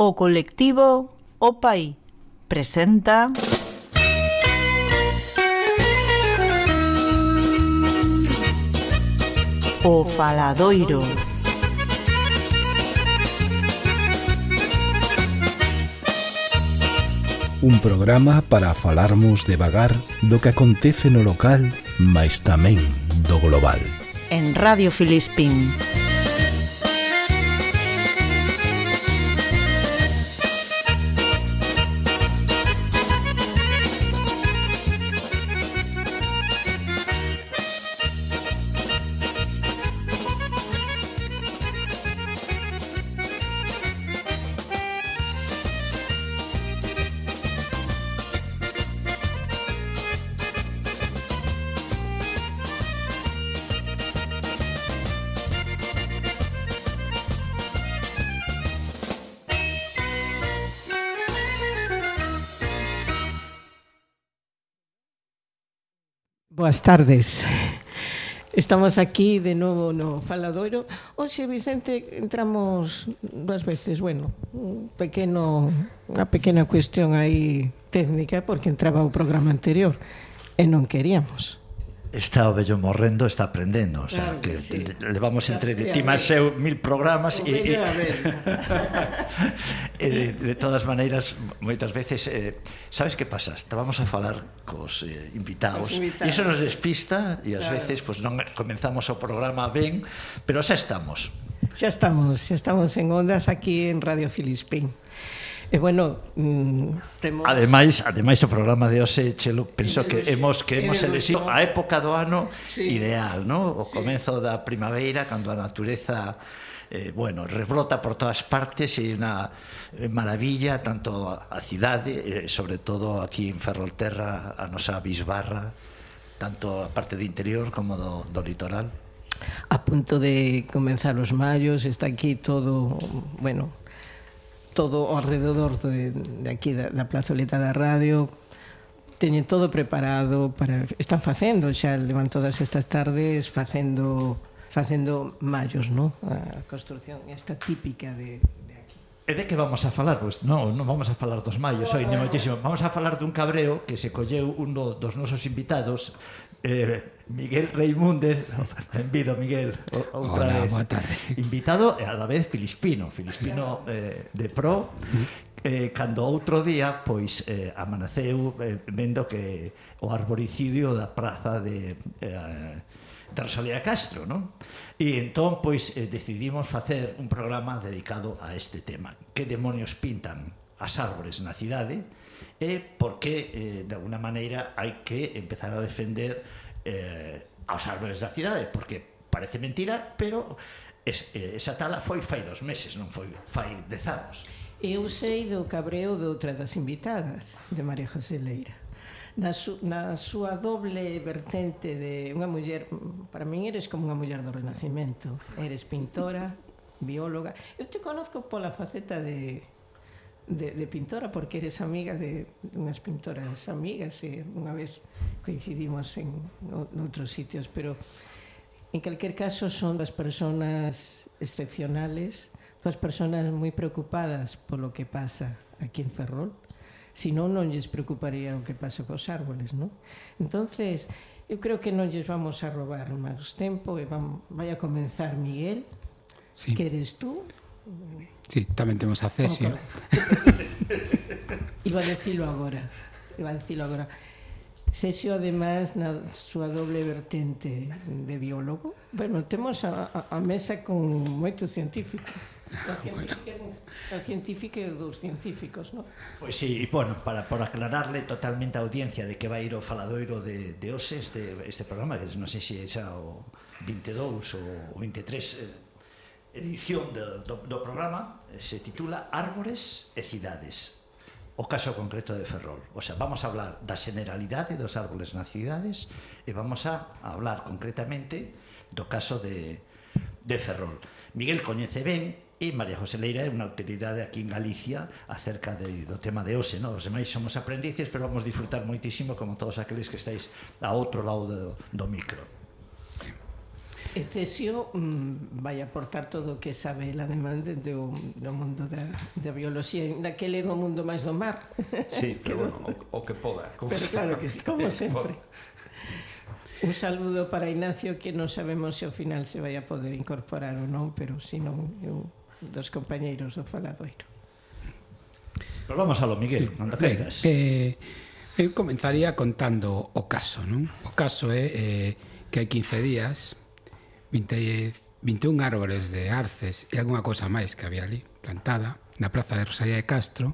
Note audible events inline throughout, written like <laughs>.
O colectivo OPAI presenta... O Faladoiro. Un programa para falarmos devagar do que acontece no local, mais tamén do global. En Radio Filispín. boas tardes. Estamos aquí de novo no Faladoiro. Oxe, Vicente, entramos dúas veces, bueno, un pequeno, unha pequena cuestión aí técnica, porque entraba o programa anterior e non queríamos está o vello morrendo está aprendendo, o sea, claro que, que sí. levamos entre ti máis eu mil programas e, e, e de, de todas maneiras moitas veces eh, sabes que pasa? Estábamos a falar cos eh, invitados, invitados. e iso nos despista e ás claro. veces pues, non comenzamos o programa ben, pero xa estamos. Xa estamos, xa estamos en ondas aquí en Radio Filispín. E bueno, mm, temos Ademais, ademais o programa de hoxe, Chelo, penso que hemos que hemos elegido a época do ano sí. ideal, ¿no? O sí. comezo da primavera cando a natureza eh, bueno, rebrota por todas partes e unha maravilla tanto a cidade, eh, sobre todo aquí en Ferrolterra, a nosa bisbarra, tanto a parte do interior como do, do litoral. A punto de comenzar os maios, está aquí todo, bueno, todo ao alrededor de, de aquí da, da plazoleta da radio teñen todo preparado para están facendo, xa levan todas estas tardes facendo facendo mallos, non? A construción esta típica de E de que vamos a falar? Pois non, non vamos a falar dos maios, oi, moitísimo. Vamos a falar dun cabreo que se colleu un dos nosos invitados, eh, Miguel Reimúndez. <laughs> Benvido, Miguel, outra Hola, vez. Boa tarde. Invitado e a da vez filispino, filispino eh, de pro, eh, cando outro día pois eh, amaneceu eh, vendo que o arboricidio da praza de eh, de Rosalía Castro, non? E entón, pois, eh, decidimos facer un programa dedicado a este tema. Que demonios pintan as árbores na cidade e por que, eh, de alguna maneira, hai que empezar a defender eh, aos árbores da cidade, porque parece mentira, pero es, eh, esa tala foi fai dos meses, non foi fai dez anos. Eu sei do cabreo de outra das invitadas, de María José Leira na, su, na súa doble vertente de unha muller, para min eres como unha muller do Renacimento, eres pintora, bióloga. Eu te conozco pola faceta de de, de pintora porque eres amiga de unhas pintoras amigas e unha vez coincidimos en, en outros sitios, pero en calquer caso son das personas excepcionales, das personas moi preocupadas polo que pasa aquí en Ferrol si non lles preocuparía o que pasa cos árboles, non? Entonces, eu creo que non lles vamos a robar máis tempo e vamos, vai a comenzar Miguel, sí. que eres tú. Sí, tamén temos acceso. <laughs> Iba a dicilo agora. Iba a dicilo agora. Cesio, además, na súa doble vertente de biólogo. Bueno, temos a, a mesa con moitos científicos. <laughs> A científica, bueno. a científica e dos científicos, non? Pois sí, bueno, para, por aclararle totalmente a audiencia de que vai ir o faladoiro de, de OSE este, este programa, que non sei se é xa o 22 ou 23 eh, edición do, do, do programa, eh, se titula Árbores e Cidades o caso concreto de Ferrol. O sea, vamos a hablar da generalidade dos árboles nas cidades e vamos a, hablar concretamente do caso de, de Ferrol. Miguel coñece ben e María José Leira é unha autoridade aquí en Galicia acerca de, do tema de OSE. No? Os demais somos aprendices, pero vamos disfrutar moitísimo como todos aqueles que estáis a outro lado do, do micro. E Cesio mm, vai aportar todo o que sabe el demanda do, do mundo da, da biología daquele do mundo máis do mar Sí, <laughs> pero bueno, o, o que poda como Pero claro que sí, como <laughs> sempre Un saludo para Ignacio que non sabemos se ao final se vai a poder incorporar ou non, pero si non eu, dos compañeiros do faladoiro. Pero vamos a lo Miguel, sí. cando queiras. Eh, eu comenzaría contando o caso, non? O caso é eh, que hai 15 días 20, 21 árbores de arces e algunha cousa máis que había ali plantada na praza de Rosalía de Castro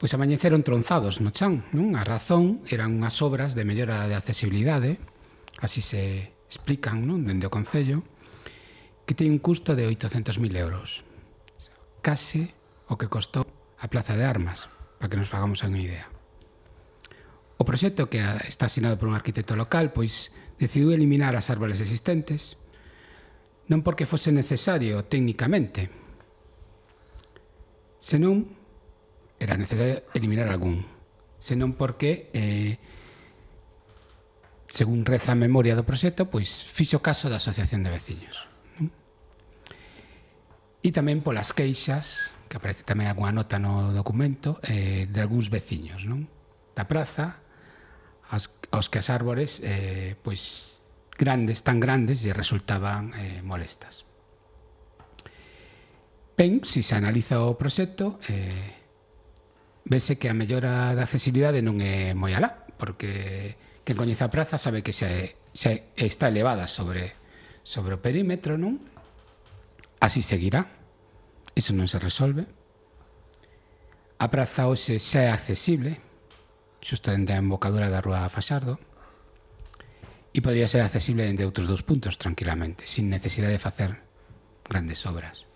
pois amañeceron tronzados no chan non? a razón eran unhas obras de mellora de accesibilidade así se explican non? dende o Concello que ten un custo de 800.000 euros case o que costou a Plaza de Armas para que nos fagamos unha idea o proxecto que está asinado por un arquitecto local pois decidiu eliminar as árbores existentes non porque fose necesario técnicamente, senón era necesario eliminar algún, senón porque eh, según reza a memoria do proxecto, pois fixo caso da Asociación de Veciños. Non? E tamén polas queixas, que aparece tamén algunha nota no documento, eh, de algúns veciños non? da praza, aos, aos que as árbores eh, pois grandes, tan grandes, lle resultaban eh, molestas. Ben, se se analiza o proxecto, eh, vese que a mellora da accesibilidade non é moi alá, porque que coñece a praza sabe que se, se está elevada sobre, sobre o perímetro, non? Así seguirá. Iso non se resolve. A praza hoxe xa é accesible, xusto dende a embocadura da Rúa Faxardo, e podría ser accesible dende outros dous puntos tranquilamente, sin necesidade de facer grandes obras.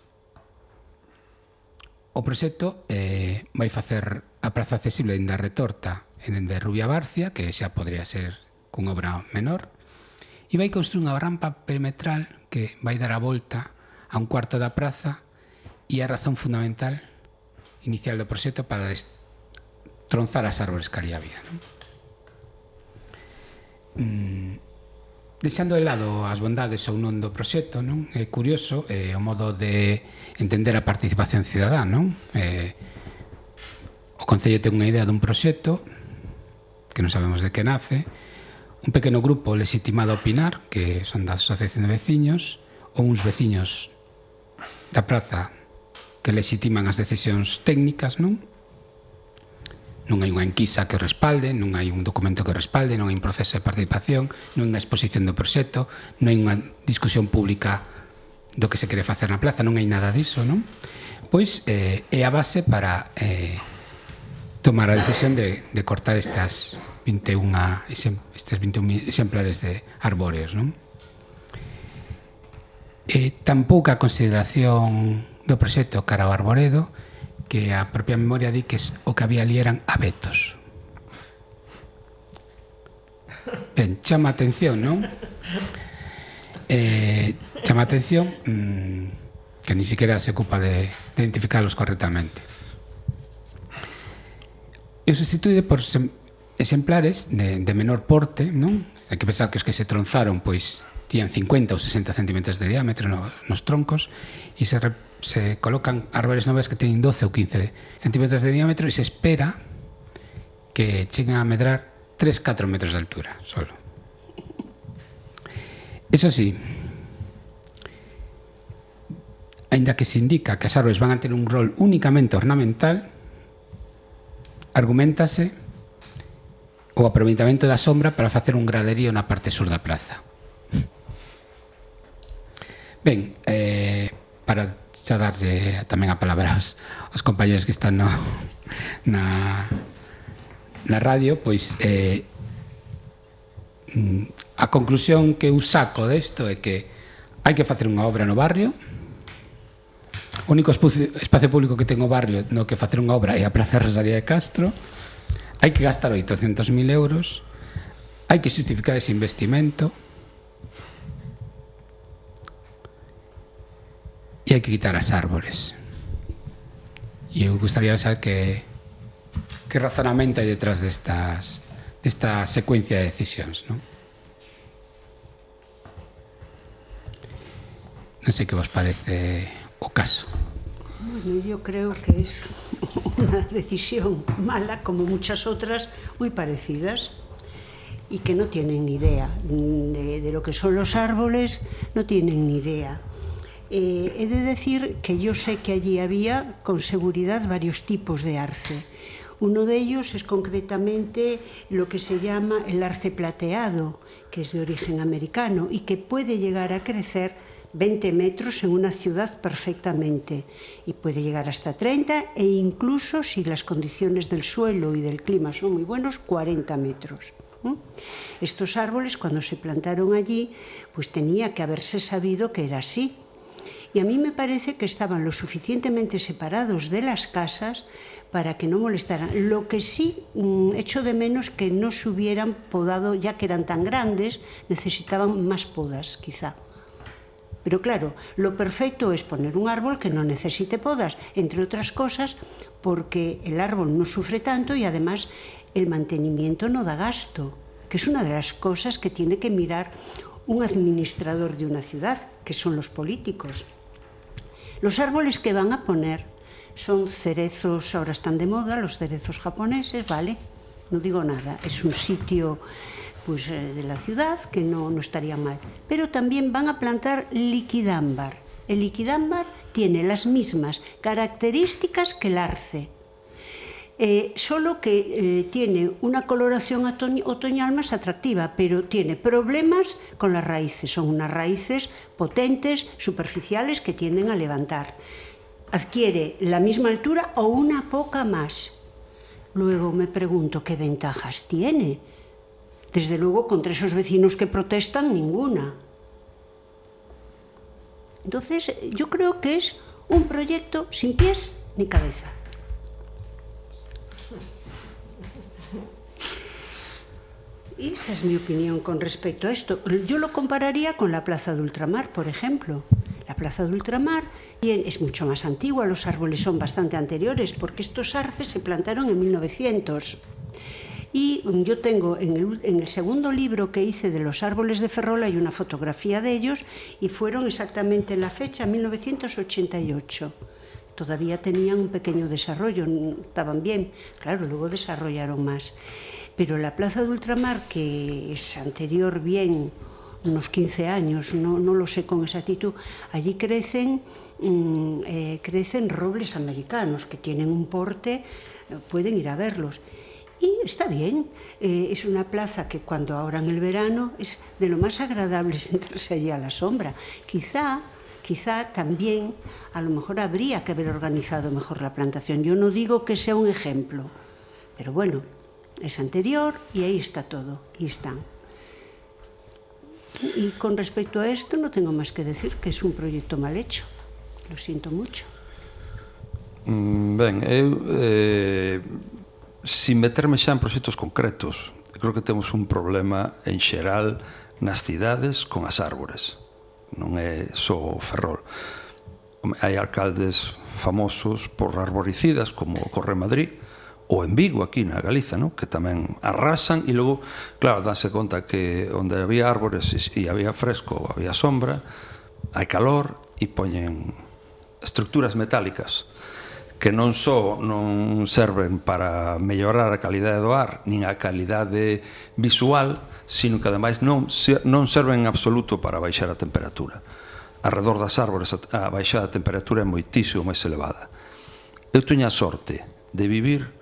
O proxecto eh, vai facer a praza accesible dende a retorta e dende Rubia Barcia, que xa podría ser cunha obra menor, e vai construir unha rampa perimetral que vai dar a volta a un cuarto da praza e a razón fundamental inicial do proxecto para tronzar as árbores que ali había. Non? Mm, deixando de lado as bondades ou non do proxecto, non? É curioso eh, o modo de entender a participación cidadá, non? Eh, o Concello ten unha idea dun proxecto que non sabemos de que nace, un pequeno grupo legitimado a opinar, que son da Asociación de Veciños, ou uns veciños da praza que legitiman as decisións técnicas, non? non hai unha enquisa que respalde, non hai un documento que respalde, non hai un proceso de participación, non hai unha exposición do proxecto, non hai unha discusión pública do que se quere facer na plaza, non hai nada diso, non? Pois eh, é a base para eh, tomar a decisión de, de cortar estas 21 estes 21 exemplares de arbóreos, non? Eh, tampouca consideración do proxecto cara ao arboredo, que a propia memoria di que o que había ali eran abetos. Ben, chama atención, non? Eh, chama atención mmm, que ni siquiera se ocupa de, de identificarlos correctamente. E o sustituíde por sem, exemplares de, de menor porte, non? Hai que pensar que os que se tronzaron, pois, tían 50 ou 60 centímetros de diámetro no, nos troncos e se se colocan árboles novas que teñen 12 ou 15 centímetros de diámetro e se espera que cheguen a medrar 3-4 metros de altura solo. Eso sí, aínda que se indica que as árboles van a ter un rol únicamente ornamental, argumentase o aproveitamento da sombra para facer un graderío na parte sur da praza. Ben, eh, para xa darlle tamén a palabra aos, aos compañeros que están no, na, na radio, pois eh, mm, a conclusión que eu saco desto é que hai que facer unha obra no barrio, o único espacio público que ten o barrio no que facer unha obra é a Praza Rosaria de Castro, hai que gastar 800.000 euros, hai que justificar ese investimento, e hai que quitar as árbores. E eu gustaría saber que que razonamento hai detrás destas desta secuencia de decisións, non? Non sei que vos parece o caso. Bueno, yo creo que es una decisión mala, como muchas otras muy parecidas, y que no tienen ni idea de, de lo que son los árboles, no tienen ni idea. Eh, he de decir que yo sé que allí había con seguridad varios tipos de arce. Uno de ellos es concretamente lo que se llama el arce plateado, que es de origen americano y que puede llegar a crecer 20 metros en una ciudad perfectamente y puede llegar hasta 30 e incluso si las condiciones del suelo y del clima son muy buenos 40 metros. Estos árboles cuando se plantaron allí pues tenía que haberse sabido que era así. Y a mí me parece que estaban lo suficientemente separados de las casas para que no molestaran. Lo que sí mm, echo de menos que no se hubieran podado, ya que eran tan grandes, necesitaban más podas, quizá. Pero claro, lo perfecto es poner un árbol que no necesite podas, entre otras cosas, porque el árbol no sufre tanto y además el mantenimiento no da gasto, que es una de las cosas que tiene que mirar un administrador de una ciudad, que son los políticos. Los árboles que van a poner son cerezos, ahora están de moda, los cerezos japoneses, ¿vale? No digo nada, es un sitio pues, eh, de la ciudad, que no, no estaría mal. Pero también van a plantar liquidámbar. El liquidámbar tiene las mismas características que el arce, eh, solo que eh, tiene una coloración otoñal más atractiva, pero tiene problemas con las raíces. Son unas raíces potentes, superficiales, que tienden a levantar. Adquiere la misma altura o una poca más. Luego me pregunto qué ventajas tiene Desde luego, contra esos vecinos que protestan, ninguna. Entonces, yo creo que es un proyecto sin pies ni cabeza. Esa es mi opinión con respecto a esto. Yo lo compararía con la Plaza de Ultramar, por ejemplo. La Plaza de Ultramar es mucho más antigua, los árboles son bastante anteriores, porque estos arces se plantaron en 1900. Y yo tengo en el, en segundo libro que hice de los árboles de Ferrol hay una fotografía de ellos y fueron exactamente la fecha 1988. Todavía tenían un pequeño desarrollo, estaban bien, claro, luego desarrollaron más. Pero la Plaza de Ultramar, que es anterior bien unos 15 años, no, no lo sé con exactitud, allí crecen, mmm, eh, crecen robles americanos que tienen un porte, pueden ir a verlos. Y está bien, eh, es una plaza que cuando ahora en el verano es de lo más agradable <laughs> sentarse allí a la sombra. Quizá, quizá también a lo mejor habría que haber organizado mejor la plantación. Yo no digo que sea un ejemplo, pero bueno, es anterior e aí está todo, aí están. E con respecto a isto non tengo máis que decir que é un proxecto mal hecho. Lo sinto mucho. Mm, ben, eu eh, sin meterme xa en proxectos concretos, creo que temos un problema en xeral nas cidades con as árbores. Non é só o Ferrol. Hai alcaldes famosos por arboricidas como ocorre en Madrid, ou en Vigo aquí na Galiza, no? que tamén arrasan e logo, claro, danse conta que onde había árbores e había fresco, había sombra, hai calor e poñen estructuras metálicas que non só non serven para mellorar a calidade do ar nin a calidade visual, sino que ademais non, non serven en absoluto para baixar a temperatura. Arredor das árbores a baixada a temperatura é moitísimo máis elevada. Eu teña a sorte de vivir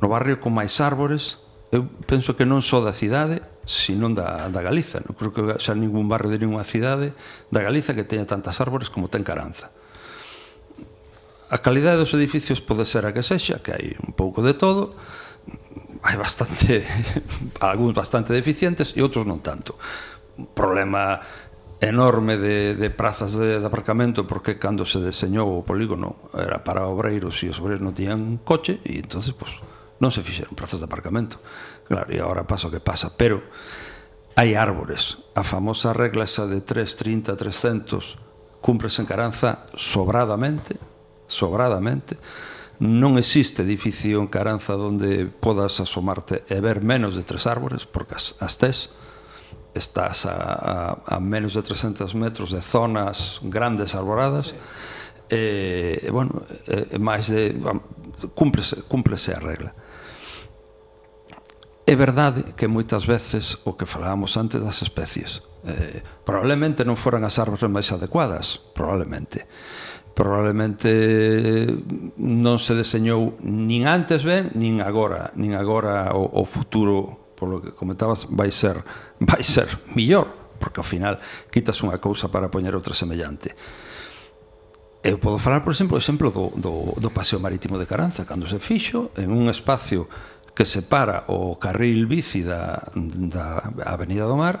no barrio con máis árbores, eu penso que non só da cidade, senón da, da Galiza. Non creo que xa ningún barrio de ninguna cidade da Galiza que teña tantas árbores como ten Caranza. A calidade dos edificios pode ser a que sexa, que hai un pouco de todo, hai bastante <laughs> algúns bastante deficientes e outros non tanto. Un problema enorme de, de prazas de, de aparcamento porque cando se deseñou o polígono era para obreiros e os obreiros non tiñan coche e entonces pues, non se fixeron prazas de aparcamento. Claro, e agora pasa o que pasa, pero hai árbores. A famosa regla esa de 3, 30, 300 cúmprese en Caranza sobradamente, sobradamente. Non existe edificio en Caranza onde podas asomarte e ver menos de tres árbores, porque as, as tes estás a, a, a menos de 300 metros de zonas grandes arboradas e, e bueno, e, máis de cúmplese, cúmplese a regla É verdade que moitas veces o que falábamos antes das especies eh, probablemente non foran as árbores máis adecuadas, probablemente probablemente non se deseñou nin antes ben, nin agora, nin agora o, o futuro, polo que comentabas, vai ser <laughs> vai ser millor, porque ao final quitas unha cousa para poñer outra semellante. Eu podo falar, por exemplo, o exemplo do, do, do paseo marítimo de Caranza, cando se fixo en un espacio que separa o carril bici da, da Avenida do Mar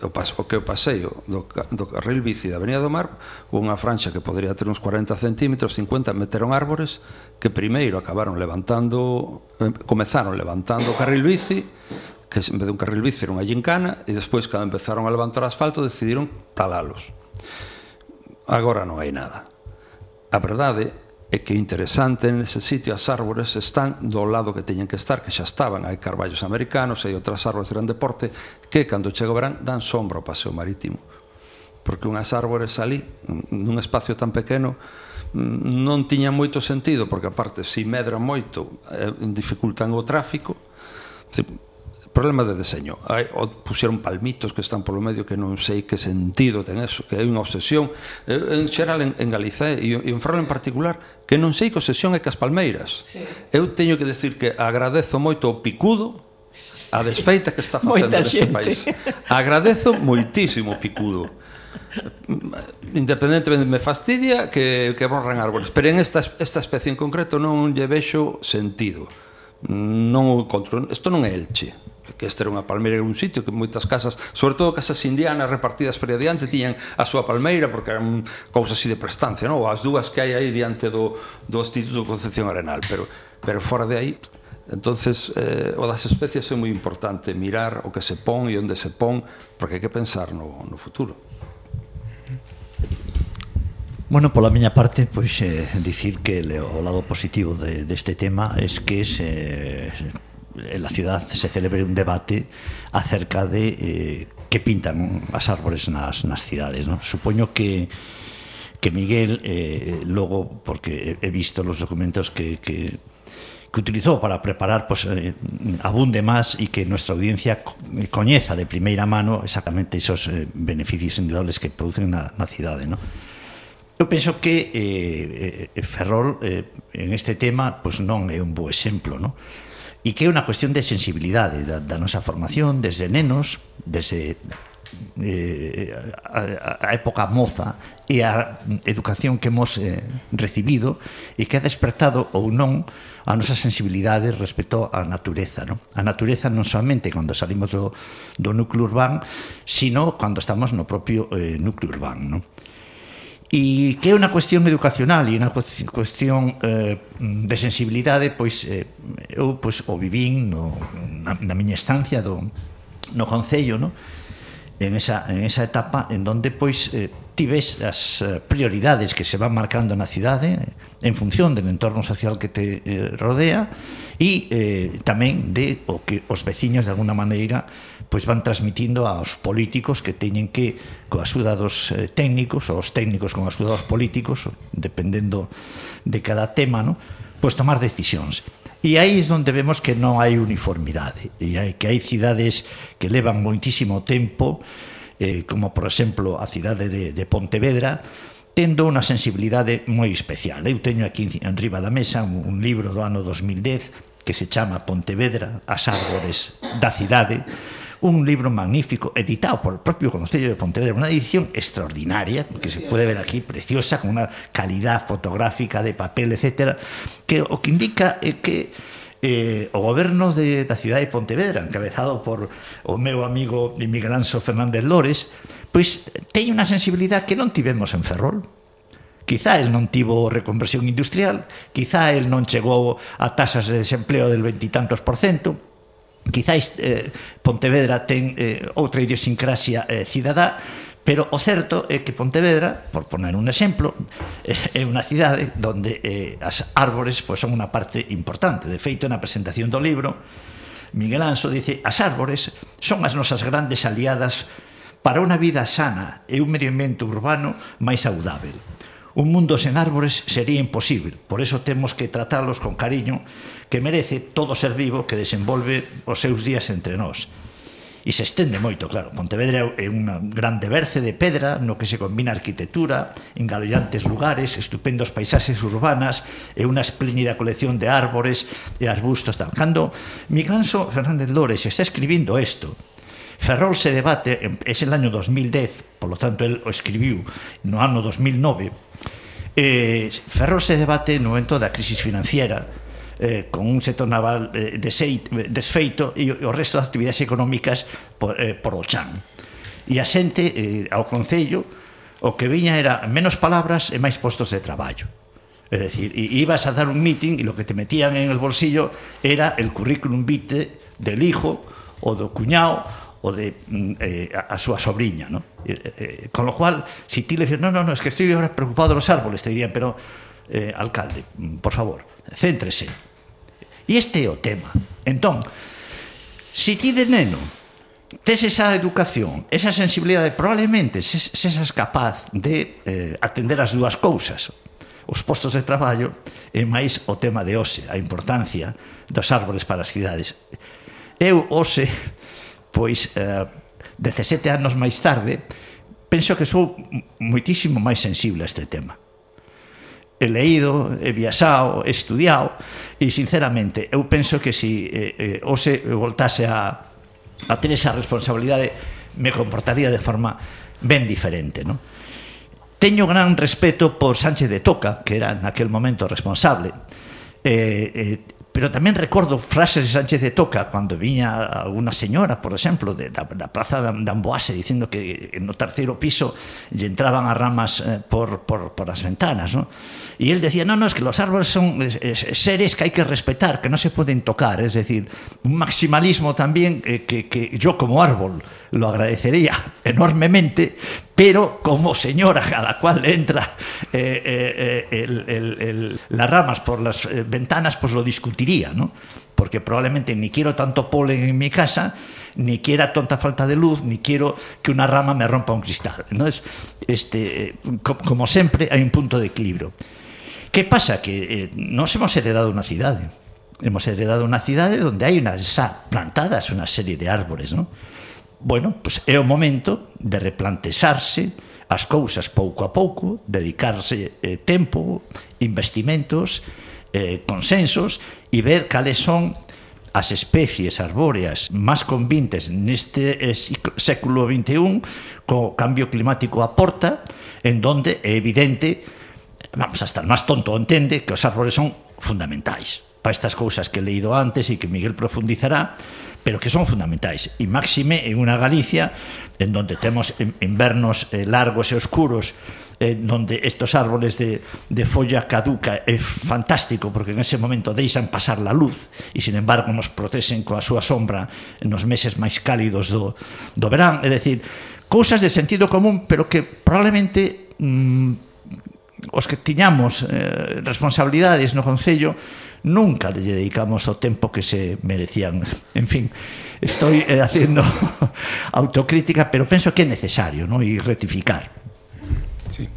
o paso que o paseo do, do carril bici da Avenida do Mar unha franxa que podría ter uns 40 centímetros 50 meteron árbores que primeiro acabaron levantando eh, comezaron levantando o carril bici que en vez de un carril bici era unha gincana e despois cando empezaron a levantar asfalto decidiron talalos. Agora non hai nada. A verdade é que interesante nese sitio as árbores están do lado que teñen que estar, que xa estaban, hai carballos americanos, hai outras árbores de grande porte, que cando chega o verán dan sombra ao paseo marítimo. Porque unhas árbores ali, nun espacio tan pequeno, non tiña moito sentido, porque aparte, si medran moito, eh, dificultan o tráfico, problema de deseño. Hai, pusieron palmitos que están polo medio que non sei que sentido ten eso, que é unha obsesión eh, en xeral en, en Galiza eh, e, en Ferrol en particular que non sei que obsesión é que as palmeiras. Sí. Eu teño que decir que agradezo moito o picudo a desfeita que está facendo neste país. Agradezo moitísimo o picudo independentemente me fastidia que, que borran árboles pero en esta, esta especie en concreto non lle vexo sentido non o encontro isto non é elche que este era unha palmeira en un sitio que moitas casas, sobre todo casas indianas repartidas por diante tiñan a súa palmeira porque eran cousas así de prestancia, non? As dúas que hai aí diante do, do Instituto Concepción Arenal, pero pero fora de aí entonces eh, o das especies é moi importante mirar o que se pon e onde se pon porque hai que pensar no, no futuro Bueno, pola miña parte, pois eh, dicir que o lado positivo de, deste tema é es que se en la ciudad se celebre un debate acerca de eh, que pintan as árbores nas, nas cidades. ¿no? Supoño que que Miguel eh, logo, porque he visto los documentos que, que, que utilizou para preparar pues, eh, abunde máis e que nuestra audiencia eh, coñeza de primeira mano exactamente esos eh, beneficios indudables que producen na, na cidade. ¿no? Eu penso que eh, eh, Ferrol eh, en este tema pues, non é un bo exemplo. ¿no? e que é unha cuestión de sensibilidade da, da nosa formación desde nenos, desde eh, a, a época moza e a educación que hemos eh, recibido e que ha despertado ou non a nosa sensibilidade respecto á natureza. Non? A natureza non somente cando salimos do, do núcleo urbán, sino cando estamos no propio eh, núcleo urbán. Non? E que é unha cuestión educacional e unha cuestión eh, de sensibilidade, pois eh, eu pois, o vivín no, na, na miña estancia do, no Concello, no? En, esa, en esa etapa en donde pois eh, ti ves as eh, prioridades que se van marcando na cidade eh, en función del entorno social que te eh, rodea e eh, tamén de o que os veciños de alguna maneira pois van transmitindo aos políticos que teñen que coa axuda dos eh, técnicos ou os técnicos con a axuda dos políticos dependendo de cada tema no? pois tomar decisións E aí é onde vemos que non hai uniformidade e hai que hai cidades que levan moitísimo tempo eh, como por exemplo a cidade de, de Pontevedra, tendo unha sensibilidade moi especial. Eu teño aquí en riba da mesa un, un libro do ano 2010 que se chama Pontevedra, as árbores da cidade, un libro magnífico editado por el propio Concello de Pontevedra, una edición extraordinaria, que se puede ver aquí, preciosa, con una calidad fotográfica de papel, etcétera, que o que indica eh, que eh, o goberno de, da cidade de Pontevedra, encabezado por o meu amigo Miguel Anso Fernández Lores, pois teñe unha sensibilidade que non tivemos en Ferrol. Quizá el non tivo reconversión industrial, quizá el non chegou a tasas de desempleo del veintitantos por cento, quizá eh, Pontevedra ten eh, outra idiosincrasia eh, cidadá, Pero o certo é que Pontevedra, por poner un exemplo, <laughs> é unha cidade onde eh, as árbores pois, son unha parte importante. De feito, na presentación do libro, Miguel Anso dice as árbores son as nosas grandes aliadas para unha vida sana e un medio ambiente urbano máis saudável. Un mundo sen árbores sería imposible, por eso temos que tratalos con cariño que merece todo ser vivo que desenvolve os seus días entre nós e se estende moito, claro. Pontevedra é un grande berce de pedra no que se combina arquitectura, engalollantes lugares, estupendos paisaxes urbanas e unha espléndida colección de árbores e arbustos. Tal. Cando Miganso Fernández Lores está escribindo isto, Ferrol se debate, é el año 2010, por lo tanto, el o escribiu no ano 2009, eh, Ferrol se debate no momento da crisis financiera, eh, con un sector naval eh, deseit, eh, desfeito e o resto das actividades económicas por, eh, por o chan. E a xente eh, ao Concello o que viña era menos palabras e máis postos de traballo. É dicir, ibas a dar un meeting e lo que te metían en el bolsillo era el currículum vitae del hijo o do cuñado o de mm, eh, a, a súa sobrinha, ¿no? Eh, eh, con lo cual, si ti le dices, no, no, no, es que estoy ahora preocupado de los árboles, te dirían, pero, eh, alcalde, mm, por favor, céntrese, E este é o tema. Entón, se ti de neno tes esa educación, esa sensibilidade, probablemente se, se capaz de eh, atender as dúas cousas, os postos de traballo e máis o tema de hoxe, a importancia dos árboles para as cidades. Eu hoxe, pois, eh, 17 anos máis tarde, penso que sou moitísimo máis sensible a este tema he leído, he viaxado, he estudiado e sinceramente eu penso que se eh, eh, hoxe voltase a, a ter esa responsabilidade me comportaría de forma ben diferente, non? Teño gran respeto por Sánchez de Toca, que era naquel momento responsable. Eh, eh, Pero tamén recordo frases de Sánchez de Toca cando viña unha señora, por exemplo, de, da, da Praza de Amboase dicindo que no terceiro piso lle entraban as ramas eh, por, por, por as ventanas, ¿no? E él decía, no, no, es que los árboles son seres que hai que respetar, que non se poden tocar, es decir, un maximalismo tamén eh, que, que yo como árbol lo agradecería enormemente, pero como señora a la cual entra eh, eh, eh las ramas por las ventanas, pues lo discutiría, ¿no? Porque probablemente ni quiero tanto polen en mi casa, ni quiera tonta falta de luz, ni quiero que una rama me rompa un cristal. Entonces, este, como siempre, hay un punto de equilibrio. Que pasa? Que eh, nos hemos heredado unha cidade. Hemos heredado unha cidade onde hai unas plantadas unha serie de árbores, non? bueno, pois é o momento de replantexarse as cousas pouco a pouco, dedicarse eh, tempo, investimentos, eh, consensos e ver cales son as especies arbóreas máis convintes neste eh, século XXI co cambio climático aporta en donde é evidente vamos, hasta máis tonto entende que os árbores son fundamentais para estas cousas que he leído antes e que Miguel profundizará pero que son fundamentais. E máxime en unha Galicia en donde temos invernos eh, largos e oscuros, eh, donde estos árboles de, de folla caduca é fantástico porque en ese momento deixan pasar la luz e sin embargo nos protesen coa súa sombra nos meses máis cálidos do, do verán, é dicir, cousas de sentido común pero que probablemente mm, os que tiñamos eh, responsabilidades no Concello nunca lle dedicamos o tempo que se merecían. En fin, estoy eh, haciendo <laughs> autocrítica, pero penso que é necesario, ¿no? E rectificar. Sí.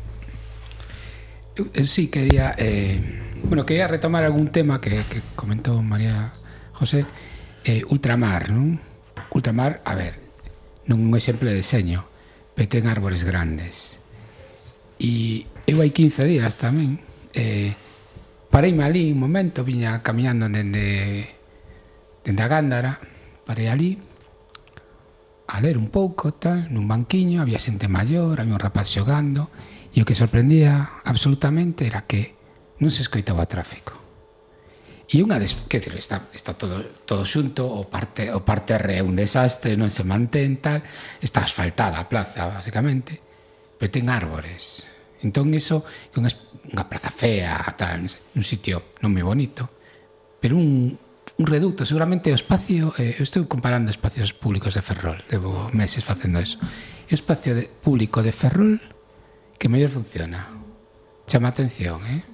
Eu, eu sí quería eh, bueno, quería retomar algún tema que, que comentou María José eh, Ultramar, non? Ultramar, a ver non un exemplo de deseño pero ten árbores grandes e eu hai 15 días tamén eh, parei ali un momento, viña camiñando dende, dende a Gándara, parei ali, a ler un pouco, tal, nun banquiño, había xente maior, había un rapaz xogando, e o que sorprendía absolutamente era que non se escoitaba tráfico. E unha des... Que decir, está, está todo, todo xunto, o parte, o parte é un desastre, non se mantén, tal, está asfaltada a plaza, basicamente, pero ten árbores. Entón, eso, que unha unha praza fea, tal, un sitio non moi bonito, pero un, un reduto, seguramente o espacio, eh, eu estou comparando espacios públicos de Ferrol, levo meses facendo eso, o espacio de, público de Ferrol que mellor funciona, chama atención, eh?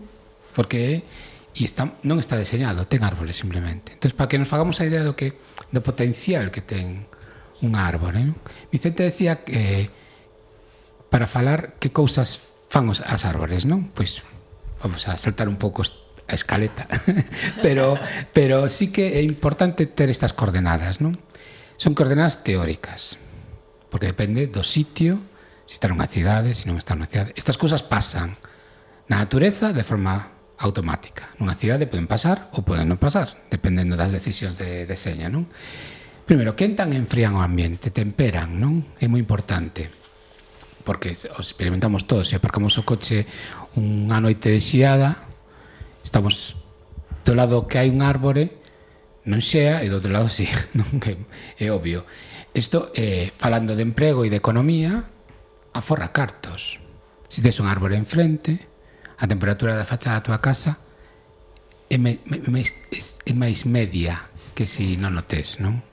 porque e está, non está deseñado, ten árboles simplemente. Entón, para que nos fagamos a idea do que do potencial que ten un árbore. Eh? Vicente decía que eh, para falar que cousas fan os, as árbores, non? Pois vamos a saltar un pouco a escaleta. <laughs> pero, pero sí que é importante ter estas coordenadas, non? Son coordenadas teóricas, porque depende do sitio, se está nunha cidade, se non está nunha cidade. Estas cousas pasan na natureza de forma automática. Nunha cidade poden pasar ou poden non pasar, dependendo das decisións de deseño, non? Primeiro, quentan e enfrían o ambiente, temperan, non? É moi importante porque os experimentamos todos, se aparcamos o coche unha noite de xiada, estamos do lado que hai un árbore, non xea, e do outro lado si, <laughs> non é, é obvio. Isto, eh, falando de emprego e de economía, aforra cartos. Se tes un árbore enfrente, a temperatura da fachada da tua casa é, me, me, me, é máis media que se si non o tes, non?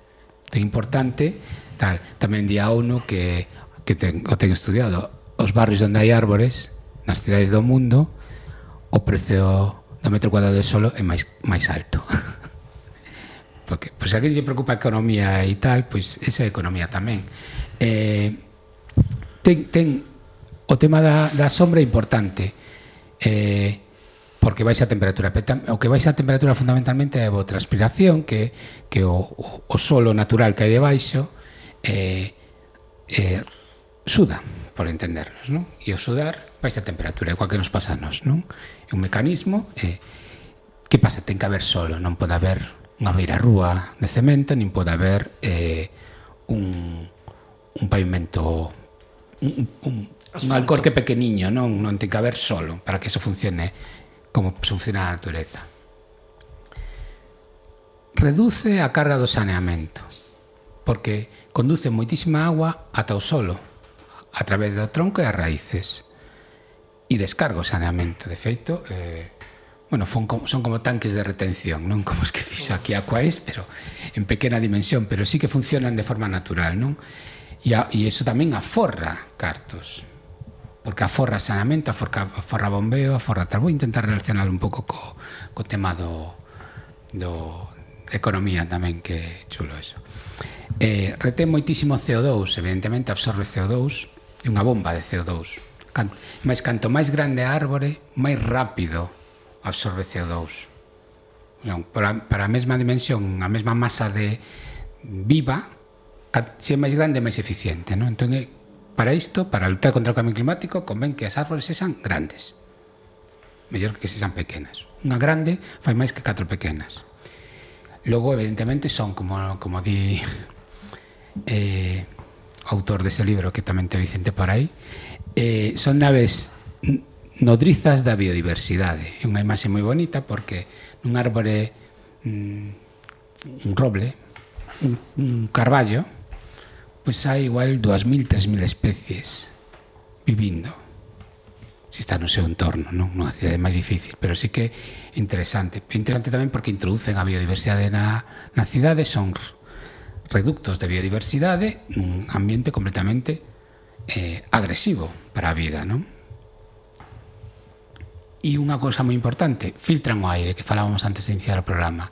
É importante tal. Tamén di a ONU que que ten, o ten estudiado. Os barrios onde hai árbores nas cidades do mundo o precio do metro cuadrado de solo é máis, máis alto. <laughs> Porque pois, se alguén lle preocupa a economía e tal, pois esa é a economía tamén. Eh, ten, ten o tema da, da sombra é importante eh, porque baixa a temperatura o que baixa a temperatura fundamentalmente é a transpiración que, que o, o, o solo natural que hai debaixo eh, eh, suda, por entendernos, non? E o sudar baixa a temperatura, igual que nos pasa a nos, non? É un mecanismo eh, que pasa, ten que haber solo, non pode haber unha beira rúa de cemento, nin pode haber eh, un, un pavimento un, un, un alcorque pequeniño, non? Non ten que haber solo para que eso funcione como funciona a natureza. Reduce a carga do saneamento, porque conduce moitísima agua ata o solo, a través do tronco e as raíces. E descarga o saneamento, de feito, eh, bueno, son como, son como tanques de retención, non como os que fixo aquí Aquaes, pero en pequena dimensión, pero sí que funcionan de forma natural, non? E, a, e eso tamén aforra cartos, porque aforra sanamento, aforra, aforra bombeo, aforra tal. Vou intentar relacionar un pouco co, co tema do, do economía tamén, que chulo eso. Eh, retén moitísimo CO2, evidentemente absorbe CO2, é unha bomba de CO2. Can, mas canto máis grande a árbore, máis rápido absorbe CO2. Non, para, para a mesma dimensión, a mesma masa de viva, se é máis grande, máis eficiente. Non? Entón, para isto, para lutar contra o cambio climático, convén que as árbores sexan grandes. Mellor que sexan pequenas. Unha grande fai máis que catro pequenas. Logo, evidentemente, son, como, como di <laughs> eh, autor dese libro que tamén te Vicente por aí eh, son naves nodrizas da biodiversidade é unha imaxe moi bonita porque nun árbore mm, un roble un, un carballo pois hai igual 2.000, 3.000 especies vivindo Si está no seu entorno, non? Unha cidade máis difícil, pero sí que é interesante. É interesante tamén porque introducen a biodiversidade na, na cidade, son reductos de biodiversidade nun ambiente completamente eh, agresivo para a vida, non? E unha cousa moi importante, filtran o aire, que falábamos antes de iniciar o programa.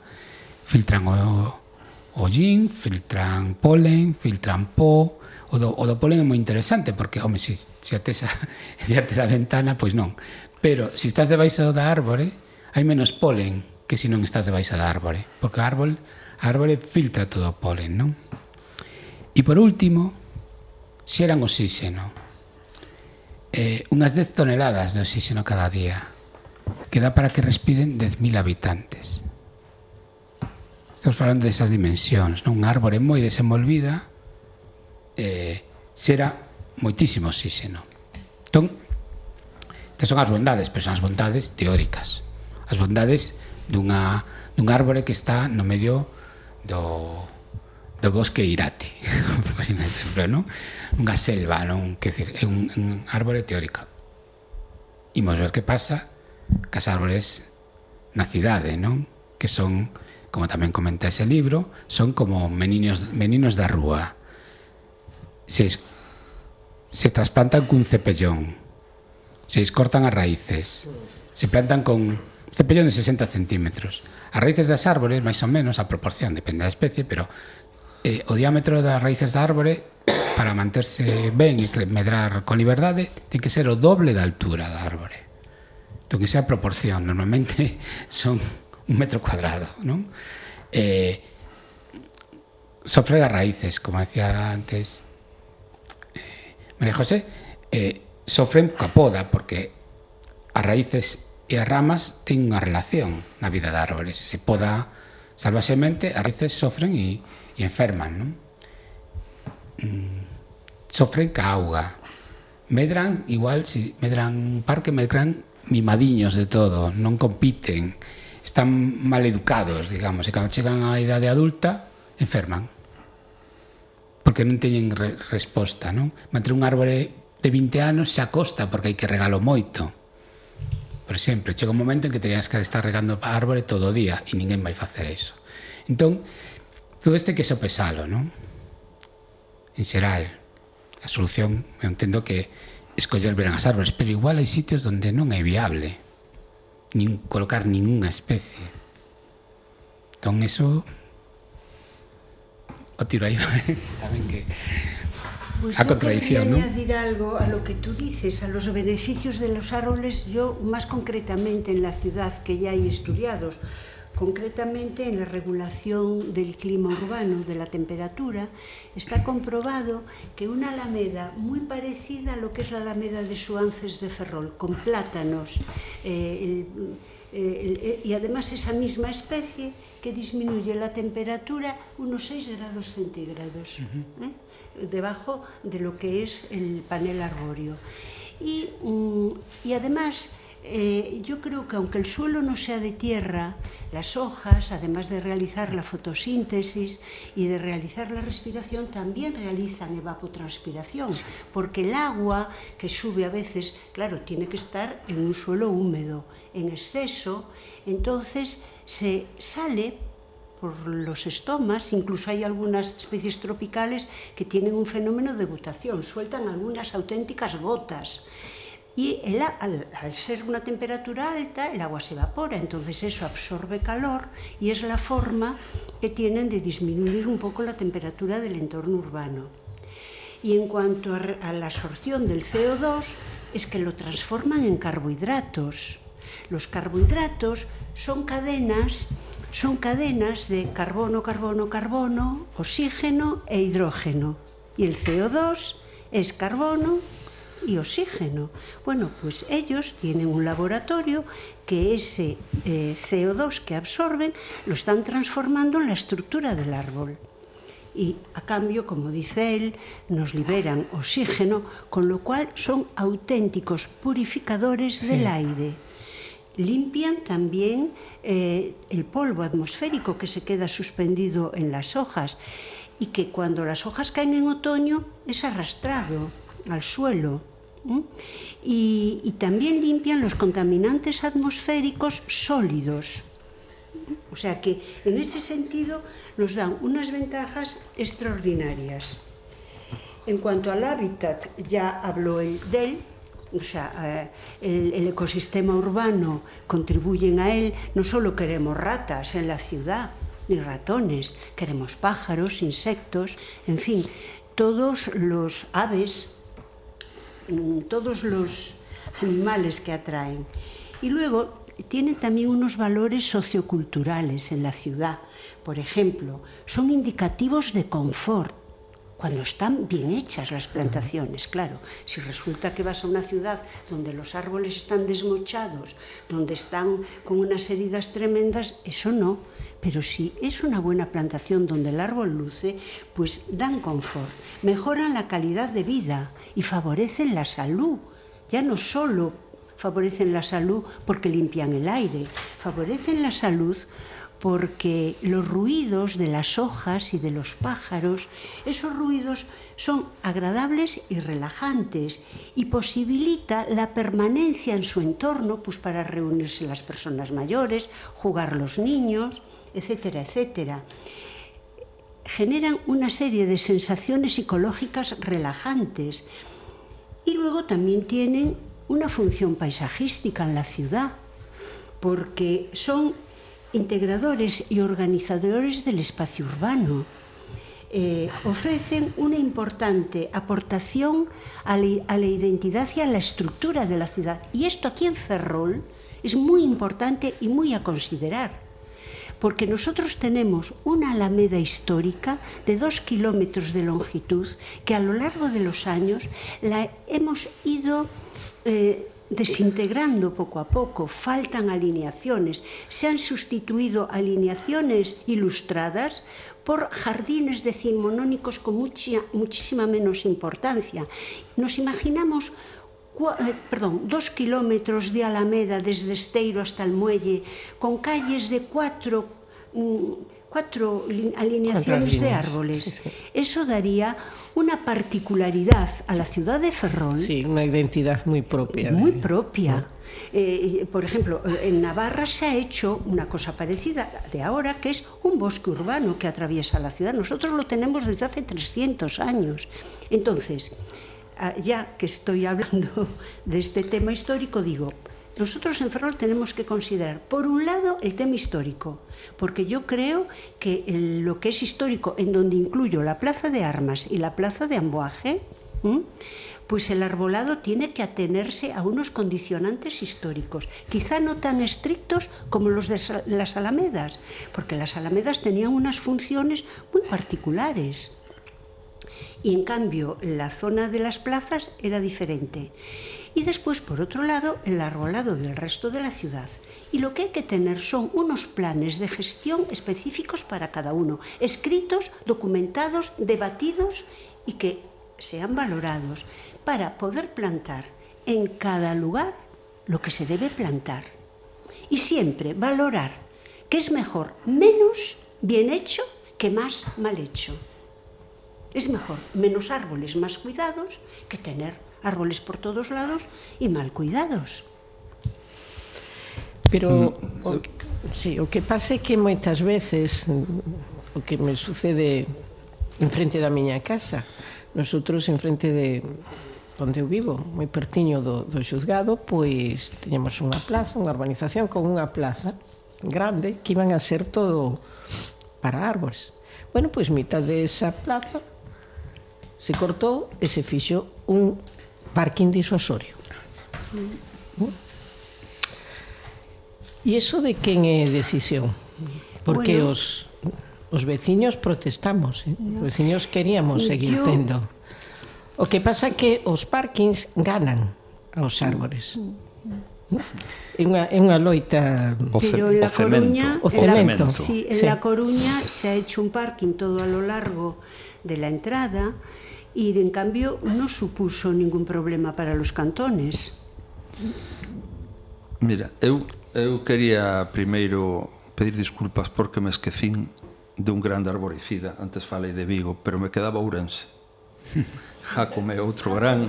Filtran o, o gin, filtran polen, filtran po. O do, o do polen é moi interesante, porque, home, se, se atesa diante <laughs> da ventana, pois non. Pero se estás debaixo da árbore, hai menos polen que se non estás debaixo da árbore. Porque o árbol a árbore filtra todo o polen, non? E por último, xeran oxígeno. Eh, unhas 10 toneladas de oxígeno cada día, que dá para que respiren 10.000 habitantes. Estamos falando desas dimensións, non? Un árbore moi desenvolvida eh, xera moitísimo oxígeno. Entón, estas son as bondades, pero son as bondades teóricas. As bondades dunha, dun árbore que está no medio do, do bosque irate, <laughs> por exemplo, non? Unha selva, non? Que decir, é un, un árbore teórica. Imos ver que pasa cas árbores na cidade, non? Que son, como tamén comenta ese libro, son como meninos, meninos da rúa. Se, es, se trasplantan cun cepellón, se cortan as raíces, se plantan con cepellón de 60 centímetros, As raíces das árbores, máis ou menos, a proporción depende da especie, pero eh, o diámetro das raíces da árbore para manterse ben e medrar con liberdade ten que ser o doble da altura da árbore. Entón, que sea proporción. Normalmente <laughs> son un metro cuadrado, non? Eh, sofrega raíces, como decía antes eh, María José, eh, sofren coa poda, porque as raíces e as ramas ten unha relación na vida de árboles. Se poda salvaxemente, as raíces sofren e, e enferman, non? Mm, sofren ca auga. Medran, igual, si medran un parque, medran mimadiños de todo, non compiten, están mal educados, digamos, e cando chegan á idade adulta, enferman. Porque non teñen re resposta, non? Manter un árbore de 20 anos xa costa porque hai que regalo moito Por exemplo, chega un momento en que terías que estar regando a árbore todo o día e ninguén vai facer eso. Entón, todo isto hai que sopesalo, non? En xeral, a solución, eu entendo que escoller verán as árbores, pero igual hai sitios onde non é viable nin colocar ningunha especie. Entón, eso o tiro aí <laughs> tamén que Pues a contradicción, ¿no? añadir algo a lo que tú dices, a los beneficios de los árboles, yo más concretamente en la ciudad que ya hay estudiados, concretamente en la regulación del clima urbano, de la temperatura, está comprobado que una alameda muy parecida a lo que es la alameda de Suances de Ferrol, con plátanos, eh, el, eh, el, eh, y además esa misma especie que disminuye la temperatura unos 6 grados centígrados. Uh -huh. ¿eh? Debajo de lo que es el panel arbóreo. Y, mm, y además, eh, yo creo que aunque el suelo no sea de tierra, las hojas, además de realizar la fotosíntesis y de realizar la respiración, también realizan evapotranspiración, porque el agua que sube a veces, claro, tiene que estar en un suelo húmedo, en exceso, entonces se sale por los estomas, incluso hay algunas especies tropicales que tienen un fenómeno de butación, sueltan algunas auténticas gotas. Y al, ser una temperatura alta, el agua se evapora, entonces eso absorbe calor y es la forma que tienen de disminuir un poco la temperatura del entorno urbano. Y en cuanto a la absorción del CO2, es que lo transforman en carbohidratos. Los carbohidratos son cadenas son cadenas de carbono, carbono, carbono, oxígeno e hidrógeno. Y el CO2 es carbono y oxígeno. Bueno, pues ellos tienen un laboratorio que ese eh, CO2 que absorben lo están transformando en la estructura del árbol. Y a cambio, como dice él, nos liberan oxígeno, con lo cual son auténticos purificadores sí. del aire. Limpian también eh, el polvo atmosférico que se queda suspendido en las hojas y que cuando las hojas caen en otoño es arrastrado al suelo. Y, y, también limpian los contaminantes atmosféricos sólidos. O sea que en ese sentido nos dan unas ventajas extraordinarias. En cuanto al hábitat, ya habló él de él, o sea, eh, el, ecosistema urbano contribuyen a él, no solo queremos ratas en la ciudad, ni ratones, queremos pájaros, insectos, en fin, todos los aves, todos los animales que atraen. Y luego tienen también unos valores socioculturales en la ciudad. Por ejemplo, son indicativos de confort, cuando están bien hechas las plantaciones, claro. Si resulta que vas a una ciudad donde los árboles están desmochados, donde están con unas heridas tremendas, eso no. Pero si es una buena plantación donde el árbol luce, pues dan confort, mejoran la calidad de vida y favorecen la salud. Ya no solo favorecen la salud porque limpian el aire, favorecen la salud porque los ruidos de las hojas y de los pájaros, esos ruidos son agradables y relajantes y posibilita la permanencia en su entorno pues para reunirse las personas mayores, jugar los niños, etcétera, etcétera. Generan una serie de sensaciones psicológicas relajantes y luego también tienen una función paisajística en la ciudad porque son integradores y organizadores del espacio urbano. Eh, ofrecen una importante aportación a la, identidad y a la estructura de la ciudad. Y esto aquí en Ferrol es muy importante y muy a considerar porque nosotros tenemos una alameda histórica de dos kilómetros de longitud que a lo largo de los años la hemos ido eh, desintegrando pouco a pouco, faltan alineaciones, se han sustituído alineaciones ilustradas por jardines decimonónicos con mucha, muchísima menos importancia. Nos imaginamos cua, eh, perdón, dos kilómetros de Alameda desde Esteiro hasta el Muelle, con calles de cuatro mm, cuatro alineaciones de árboles. Sí, sí. Eso daría una particularidad a la ciudad de Ferrol. Sí, una identidad muy propia. Muy de... propia. ¿no? Eh, por ejemplo, en Navarra se ha hecho una cosa parecida de ahora, que es un bosque urbano que atraviesa la ciudad. Nosotros lo tenemos desde hace 300 años. Entonces, Ah, ya que estoy hablando de este tema histórico, digo, nosotros en Ferrol tenemos que considerar, por un lado, el tema histórico, porque yo creo que lo que es histórico, en donde incluyo la plaza de armas y la plaza de amboaje, pues el arbolado tiene que atenerse a unos condicionantes históricos, quizá no tan estrictos como los de las alamedas, porque las alamedas tenían unas funciones muy particulares y en cambio la zona de las plazas era diferente. Y después, por otro lado, el arbolado del resto de la ciudad. Y lo que hay que tener son unos planes de gestión específicos para cada uno, escritos, documentados, debatidos y que sean valorados para poder plantar en cada lugar lo que se debe plantar. Y siempre valorar que es mejor menos bien hecho que más mal hecho. Es mejor menos árboles más cuidados que tener árboles por todos lados e mal cuidados. Pero mm. o, sí, o que pasa é que moitas veces mm, o que me sucede en frente da miña casa, nosotros en frente de onde eu vivo, moi pertiño do, do xuzgado, pois teñemos unha plaza, unha urbanización con unha plaza grande que iban a ser todo para árbores. Bueno, pois mitad de esa plaza se cortou e se fixo un parking disuasorio. E iso de quen é decisión? Porque bueno, os os veciños protestamos, eh? os veciños queríamos seguir yo... tendo. O que pasa que os parkings ganan aos mm. árbores. Mm. Mm. É unha, é unha loita... O ce, Pero en la Coruña, o cemento. La, sí, en sí. La Coruña se ha hecho un parking todo a lo largo de la entrada y en cambio no supuso ningún problema para los cantones. Mira, eu eu quería primeiro pedir disculpas porque me esquecín dun grande arboricida, antes falei de Vigo, pero me quedaba Ourense. <laughs> Jacome é outro gran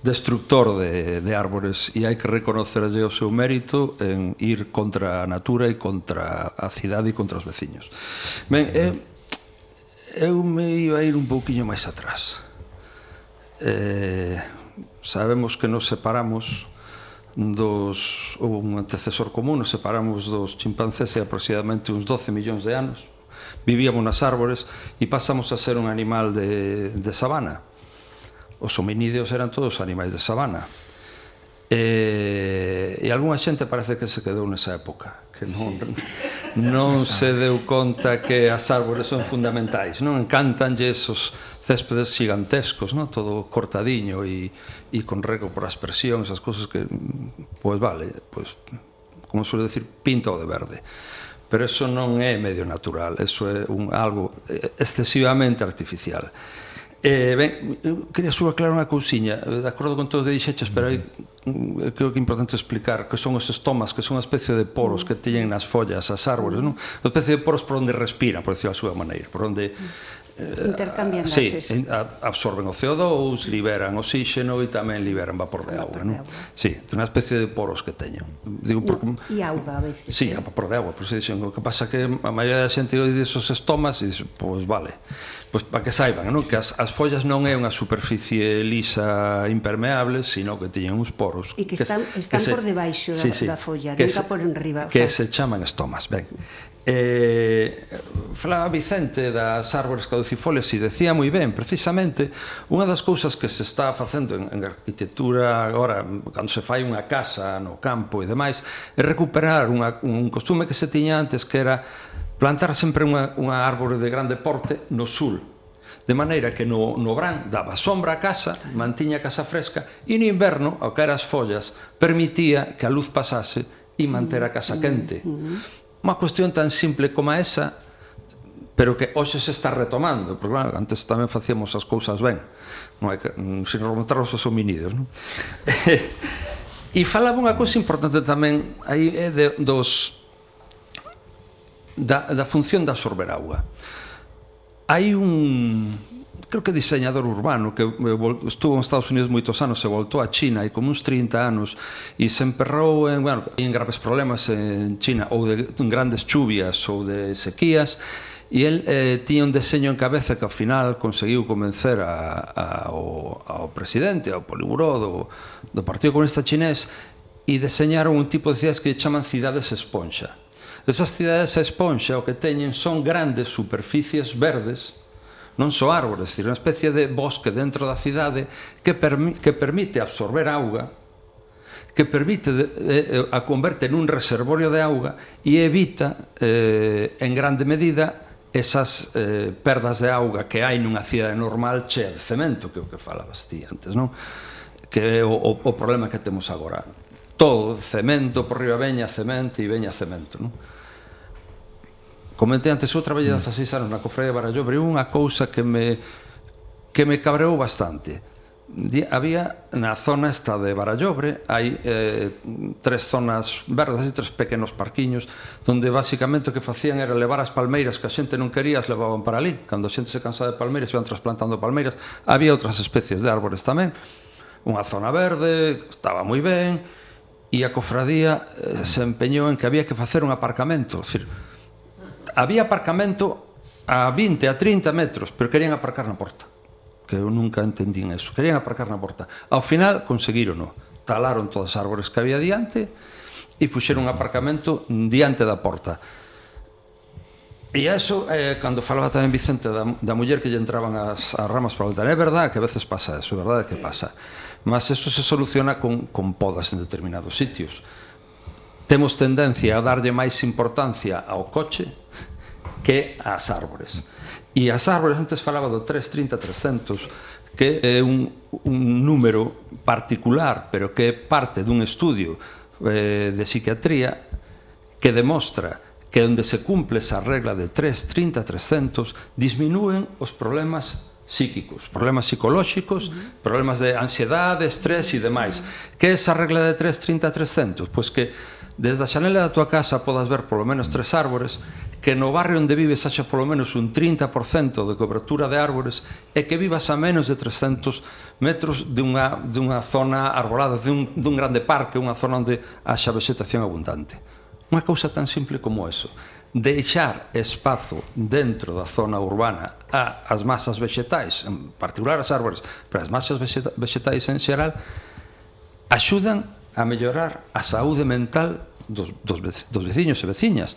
destructor de, de árbores e hai que reconocerlle o seu mérito en ir contra a natura e contra a cidade e contra os veciños. Ben, é, eu me iba a ir un pouquiño máis atrás. Eh, sabemos que nos separamos dos ou un antecesor común, nos separamos dos chimpancés e aproximadamente uns 12 millóns de anos. Vivíamos nas árbores e pasamos a ser un animal de, de sabana. Os hominídeos eran todos animais de sabana E, e algunha xente parece que se quedou nesa época que non, <laughs> non se deu conta que as árbores son fundamentais non? Encantanlle esos céspedes gigantescos non? Todo cortadiño e, e con rego por aspersión esas cousas que mm, pois vale pois, como suele decir pinta o de verde. Pero eso non é medio natural eso é un algo eh, excesivamente artificial. Eh, ben, eu quería súa aclarar unha cousiña De acordo con todo o que dixeches Pero hai, eh, creo que é importante explicar Que son os estomas, que son unha especie de poros Que teñen nas follas, as árbores non? Unha especie de poros por onde respira Por decirlo a súa maneira Por onde intercambian sí, gases. absorben o CO2, liberan oxígeno e tamén liberan vapor de vapor agua, non? Sí, unha especie de poros que teñen. Digo porque e auga a veces. Sí, eh? vapor de agua, por iso dixen, o que pasa que a maioría da xente oi esos estomas e dice, pois pues, vale. Pois pues, para que saiban, non? Que as, as follas non é unha superficie lisa impermeable, sino que teñen uns poros e que están, que, están que por se, debaixo da, sí, da folla, nunca se, por enriba, que sea... se chaman estomas, ben. Eh, falaba Vicente das árbores caducifoles e decía moi ben, precisamente, unha das cousas que se está facendo en, en arquitectura agora, cando se fai unha casa no campo e demais, é recuperar unha, un costume que se tiña antes que era plantar sempre unha, unha árbore de grande porte no sul, de maneira que no, no brán daba sombra a casa, mantiña a casa fresca, e no inverno, ao caer as follas, permitía que a luz pasase e manter a casa quente. Mm, mm, mm. Unha cuestión tan simple como esa pero que hoxe se está retomando, porque claro, antes tamén facíamos as cousas ben, non hai que, mm, sin remontar os hominidos, non? <laughs> e falaba unha cousa importante tamén aí é de, dos da, da función de absorber agua. Hai un creo que diseñador urbano que eh, estuvo nos Estados Unidos moitos anos e voltou a China e como uns 30 anos e se emperrou en, bueno, en graves problemas en China ou de grandes chuvias ou de sequías E el eh, tiña un deseño en cabeza que ao final conseguiu convencer a, a, ao, ao presidente, ao poliburó do, do Partido Comunista Chinés e deseñaron un tipo de cidades que chaman cidades esponxa. Esas cidades esponxa o que teñen son grandes superficies verdes non só árbores, decir, unha especie de bosque dentro da cidade que, permi que permite absorber auga, que permite de, eh, eh, a converte nun reservorio de auga e evita eh, en grande medida esas eh, perdas de auga que hai nunha cidade normal chea de cemento, que é o que falabas ti antes, non? Que é o, o, o problema que temos agora. Todo, cemento por riba veña, cemento e veña cemento, non? comentei antes, eu traballei 16 anos na cofradía de Barallobre, unha cousa que me que me cabreou bastante. Había na zona esta de Barallobre hai eh, tres zonas verdes e tres pequenos parquiños donde basicamente o que facían era levar as palmeiras que a xente non quería as levaban para ali cando a xente se cansaba de palmeiras iban trasplantando palmeiras. Había outras especies de árbores tamén. Unha zona verde estaba moi ben e a cofradía eh, se empeñou en que había que facer un aparcamento, decir, había aparcamento a 20, a 30 metros, pero querían aparcar na porta. Que eu nunca entendín eso. Querían aparcar na porta. Ao final, conseguírono. Talaron todas as árbores que había diante e puxeron un aparcamento diante da porta. E eso, eh, cando falaba tamén Vicente da, da muller que lle entraban as, as ramas para altar, é verdade que a veces pasa eso, é verdade que pasa. Mas eso se soluciona con, con podas en determinados sitios temos tendencia a darlle máis importancia ao coche que as árbores. E as árbores, antes falaba do 330, 300, que é un, un número particular, pero que é parte dun estudio eh, de psiquiatría que demostra que onde se cumple esa regla de 330-300, disminúen os problemas psíquicos, problemas psicolóxicos, uh -huh. problemas de ansiedade, estrés e demais. Que é esa regla de 330-300? Pois que Desde a xanela da tua casa podas ver polo menos tres árbores, que no barrio onde vives haxa polo menos un 30% de cobertura de árbores e que vivas a menos de 300 metros dunha, dunha zona arbolada, dun, dun grande parque, unha zona onde haxa vegetación abundante. Unha cousa tan simple como eso. Deixar espazo dentro da zona urbana a as masas vegetais, en particular as árbores, pero as masas vegetais en xeral, axudan a mellorar a saúde mental dos, dos, dos veciños e veciñas.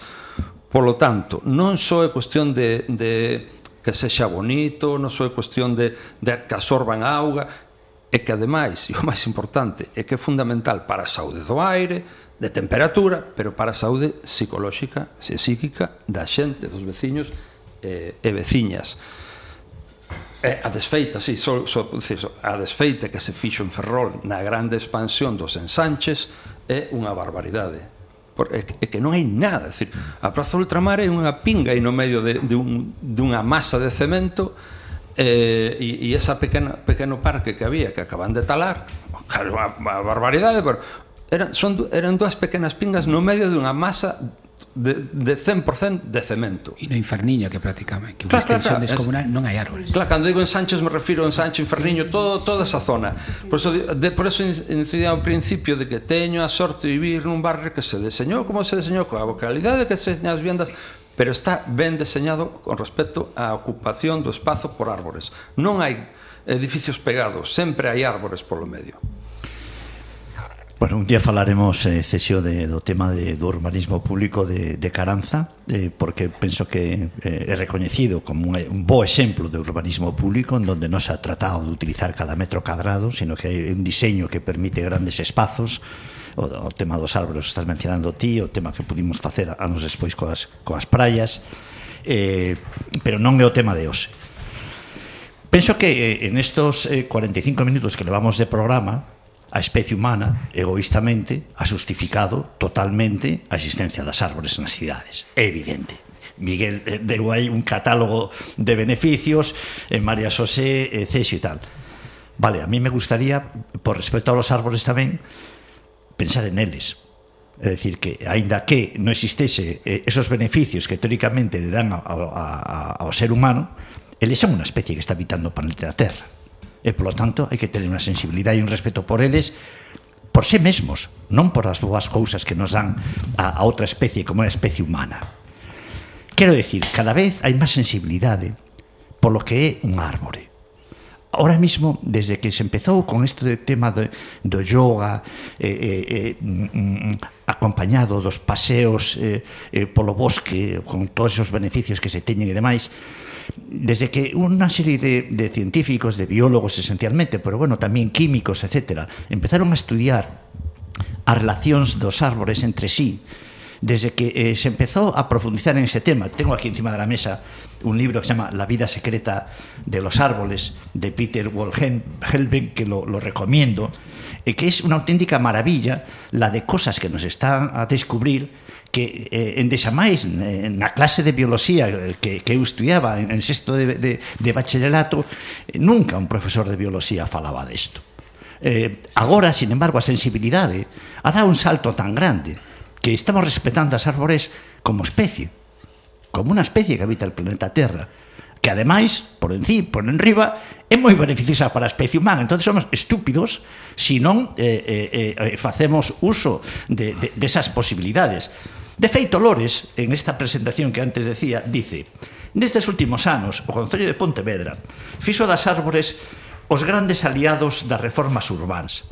Polo tanto, non só é cuestión de, de que sexa bonito, non só é cuestión de, de que absorban auga, é que ademais, <laughs> e o máis importante, é que é fundamental para a saúde do aire, de temperatura, pero para a saúde psicolóxica e psíquica da xente, dos veciños eh, e veciñas. Eh, a desfeita, sí, só, só, decir, a desfeita que se fixo en Ferrol na grande expansión dos ensanches é unha barbaridade. Por, é, é que non hai nada, é decir, a Praza Ultramar é unha pinga aí no medio de, de, un, dunha masa de cemento eh, e, e esa pequena, pequeno parque que había que acaban de talar, claro, unha, unha barbaridade, pero eran, son, eran dúas pequenas pingas no medio dunha masa de, de 100% de cemento. E no Inferniño que prácticamente, que unha claro, extensión claro, descomunal es, non hai árboles. Claro, cando digo en Sánchez me refiro en Sánchez, Inferniño, todo, toda esa zona. Por eso, de, por eso incidí ao principio de que teño a sorte de vivir nun barrio que se deseñou como se deseñou, coa vocalidade que se as vivendas, pero está ben deseñado con respecto á ocupación do espazo por árbores. Non hai edificios pegados, sempre hai árbores polo medio. Bueno, un día falaremos, eh, Cesio, de, do tema de, do urbanismo público de, de Caranza, eh, porque penso que eh, é recoñecido como un, un bo exemplo de urbanismo público en donde non se ha tratado de utilizar cada metro cadrado, sino que hai un diseño que permite grandes espazos, o, o tema dos árboles estás mencionando ti, o tema que pudimos facer anos despois coas, coas praias, eh, pero non é o tema de hoxe. Penso que eh, en estos eh, 45 minutos que levamos de programa, a especie humana egoístamente ha justificado totalmente a existencia das árbores nas cidades. É evidente. Miguel eh, deu aí un catálogo de beneficios, en María Xosé, eh, Cesio e tal. Vale, a mí me gustaría, por respecto aos árbores tamén, pensar en eles. É dicir, que aínda que non existese esos beneficios que teóricamente le dan ao, ao, ao ser humano, eles son unha especie que está habitando o planeta Terra e polo tanto hai que ter unha sensibilidade e un respeto por eles por sí mesmos, non por as boas cousas que nos dan a, a outra especie como a especie humana. Quero decir, cada vez hai máis sensibilidade polo que é un árbore. Ahora mismo, desde que se empezou con este tema de, do yoga eh, eh, mm, acompañado dos paseos eh, eh, polo bosque con todos esos beneficios que se teñen e demais, desde que unha serie de, científicos, de biólogos esencialmente, pero bueno, tamén químicos, etc., empezaron a estudiar as relacións dos árbores entre sí, desde que eh, se empezou a profundizar en ese tema. Tengo aquí encima de la mesa un libro que se llama La vida secreta de los árboles, de Peter Wolhelben, que lo, recomiendo, e que es una auténtica maravilla la de cosas que nos están a descubrir que eh, en máis eh, na clase de bioloxía eh, que, que eu estudiaba en, en sexto de, de, de bacharelato eh, nunca un profesor de bioloxía falaba desto eh, agora, sin embargo, a sensibilidade ha dado un salto tan grande que estamos respetando as árbores como especie como unha especie que habita el planeta Terra que ademais, por encima, por enriba, é moi beneficiosa para a especie humana. Entón somos estúpidos se non eh, eh, eh, facemos uso de, de, desas posibilidades. De feito, Lores, en esta presentación que antes decía, dice Nestes últimos anos, o Concello de Pontevedra fixo das árbores os grandes aliados das reformas urbans.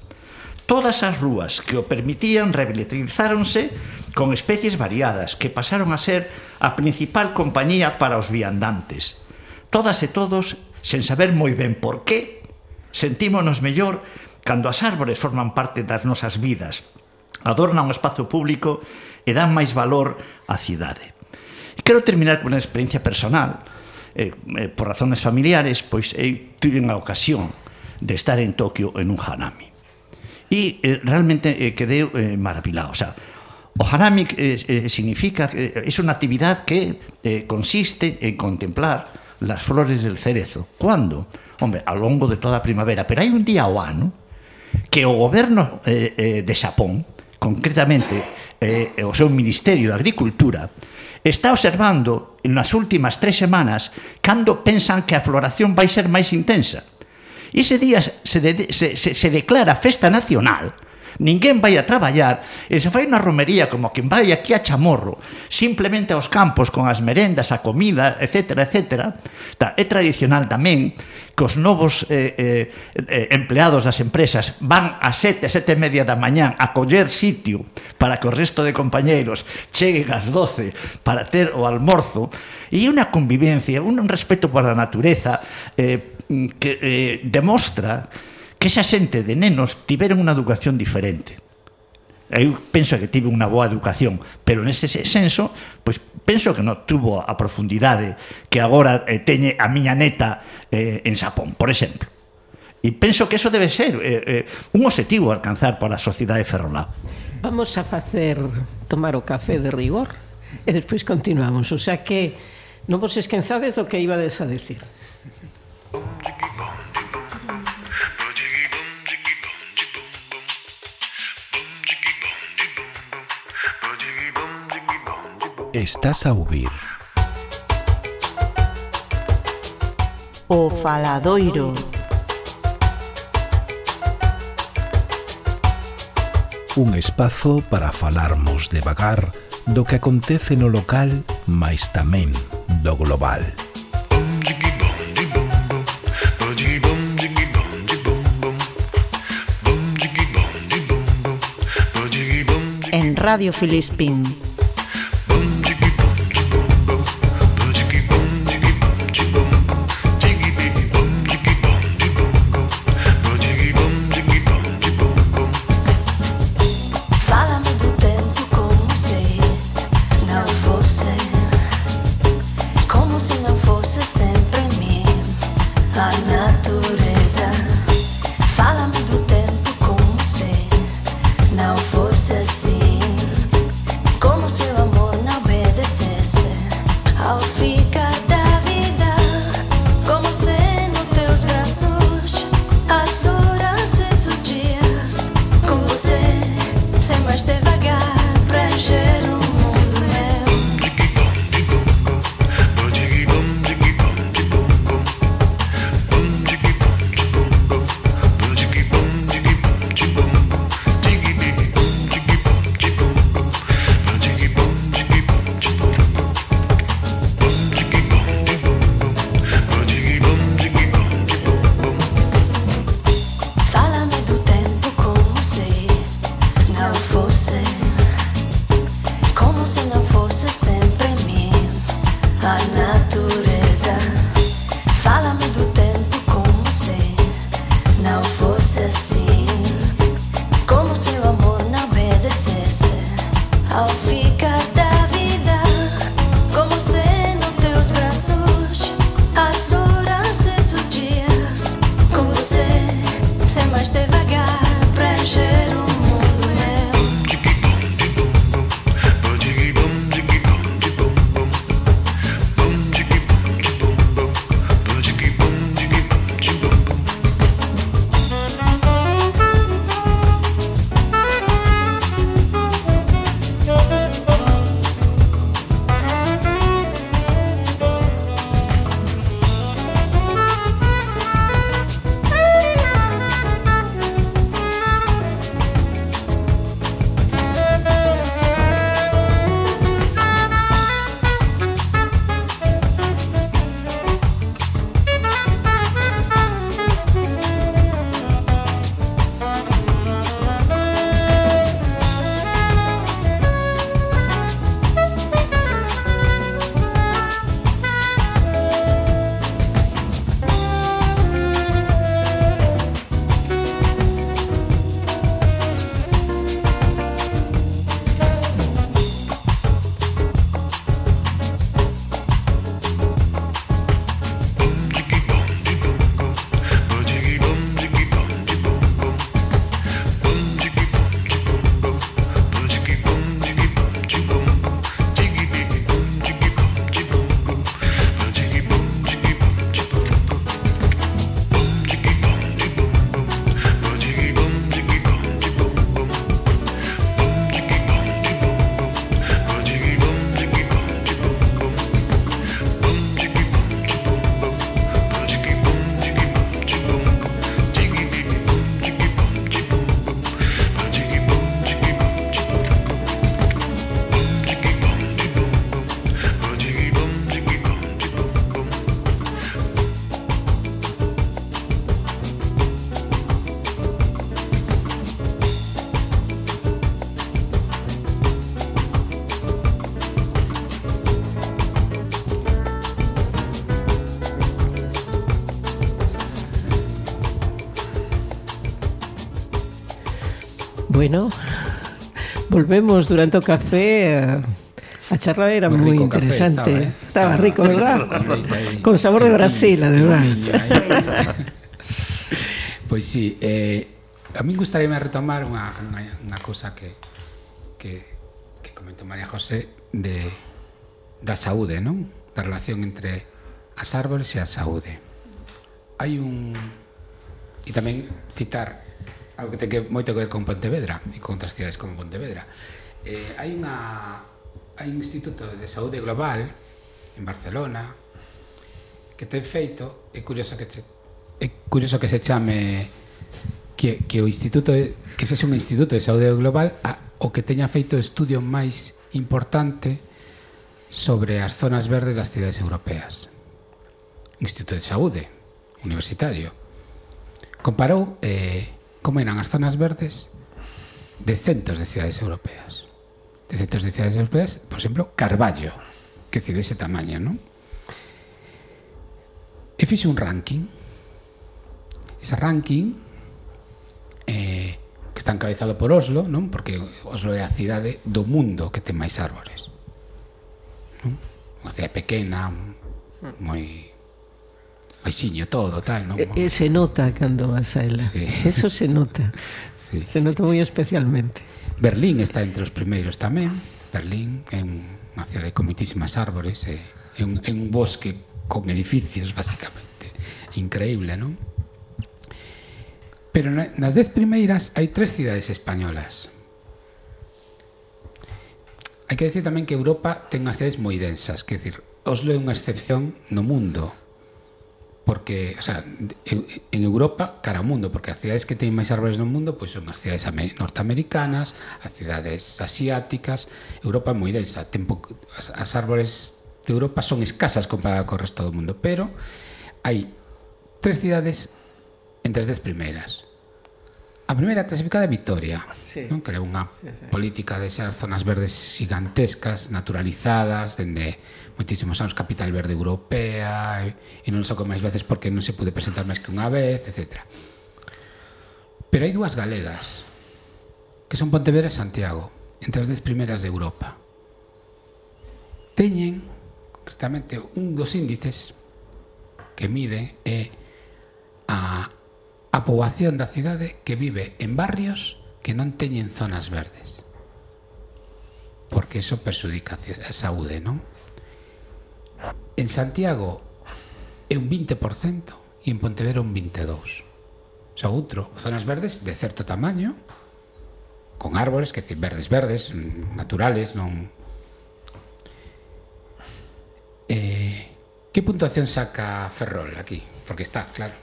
Todas as rúas que o permitían rehabilitáronse con especies variadas que pasaron a ser a principal compañía para os viandantes. Todas e todos, sen saber moi ben por qué, sentímonos mellor cando as árbores forman parte das nosas vidas, adornan o espazo público e dan máis valor á cidade. E quero terminar con unha experiencia personal. Eh, eh, por razones familiares, pois eu tive unha ocasión de estar en Tokio en un hanami. E eh, realmente eh, quedei eh, maravilado. O sea, o hanami eh, eh, significa eh, es unha actividad que eh, consiste en contemplar las flores del cerezo. Cuando? Hombre, ao longo de toda a primavera. Pero hai un día ao ano que o goberno eh, eh, de Xapón, concretamente Eh, eh, o seu Ministerio de Agricultura, está observando nas últimas tres semanas cando pensan que a floración vai ser máis intensa. Ese día se, de, se, se, se declara festa nacional Ninguén vai a traballar e se fai na romería como quen vai aquí a Chamorro, simplemente aos campos con as merendas, a comida, etc, etc. Ta, é tradicional tamén que os novos eh, eh, eh, empleados das empresas van a sete, sete e media da mañán a coller sitio para que o resto de compañeiros cheguen ás doce para ter o almorzo e unha convivencia, un respeto pola natureza eh, que eh, demostra que esa xente de nenos tiveron unha educación diferente. Eu penso que tive unha boa educación, pero neste senso, pois penso que non tuvo a profundidade que agora eh, teñe a miña neta eh, en Xapón, por exemplo. E penso que eso debe ser eh, eh, un objetivo alcanzar para a sociedade ferrolá. Vamos a facer tomar o café de rigor e despois continuamos. O sea que non vos esquenzades do que ibades a decir. Estás a ouvir O Faladoiro Un espazo para falarmos devagar do que acontece no local, mais tamén do global. En Radio Filispín Bueno, volvemos durante o café eh, A charla era moi interesante estaba, eh? estaba, rico, verdad? Con sabor de Brasil, además Pois sí, eh, a mí gustaría retomar unha, unha, unha cousa que, que, que comentou María José de, da saúde, non? Da relación entre as árbores e a saúde. Hai un... E tamén citar claro, que ten que, moito que ver con Pontevedra e con outras cidades como Pontevedra. Eh, hai unha hai un instituto de saúde global en Barcelona que ten feito, é curioso que che, é curioso que se chame que, que o instituto que se un instituto de saúde global a, o que teña feito estudio máis importante sobre as zonas verdes das cidades europeas. Un instituto de saúde universitario. Comparou eh, como eran as zonas verdes de centos de cidades europeas. De centos de cidades europeas, por exemplo, Carballo, que decir, ese tamaño, non? E fixe un ranking. Ese ranking eh, que está encabezado por Oslo, non? Porque Oslo é a cidade do mundo que ten máis árbores. Non? Unha cidade pequena, moi paixiño, todo, tal, non? E, e se nota cando vas a ela. Sí. Eso se nota. <laughs> Sí. Se nota moi especialmente. Berlín está entre os primeiros tamén. Berlín é unha cidade con moitísimas árbores, é, é, un, é un bosque con edificios, basicamente. Increíble, non? Pero nas dez primeiras hai tres cidades españolas. Hai que decir tamén que Europa ten as cidades moi densas, que decir, Oslo é unha excepción no mundo porque, o sea, en Europa, cara ao mundo, porque as cidades que teñen máis árboles no mundo pois son as cidades norteamericanas, as cidades asiáticas. Europa é moi densa, tempo, as, as árboles de Europa son escasas comparada co resto do mundo, pero hai tres cidades entre as dez primeiras. A primeira clasificada é Vitoria, sí. non? que é unha sí, sí. política de ser zonas verdes gigantescas, naturalizadas, dende moitísimos anos capital verde europea e, e non só máis veces porque non se pude presentar máis que unha vez, etc. Pero hai dúas galegas que son Pontevedra e Santiago entre as dez primeiras de Europa. Teñen concretamente un dos índices que mide é a, a poboación da cidade que vive en barrios que non teñen zonas verdes porque eso perxudica a saúde, non? En Santiago é un 20% e en Pontevedra un 22%. O sea, outro, zonas verdes de certo tamaño, con árbores, que decir, verdes, verdes, naturales, non... Eh, que puntuación saca Ferrol aquí? Porque está, claro.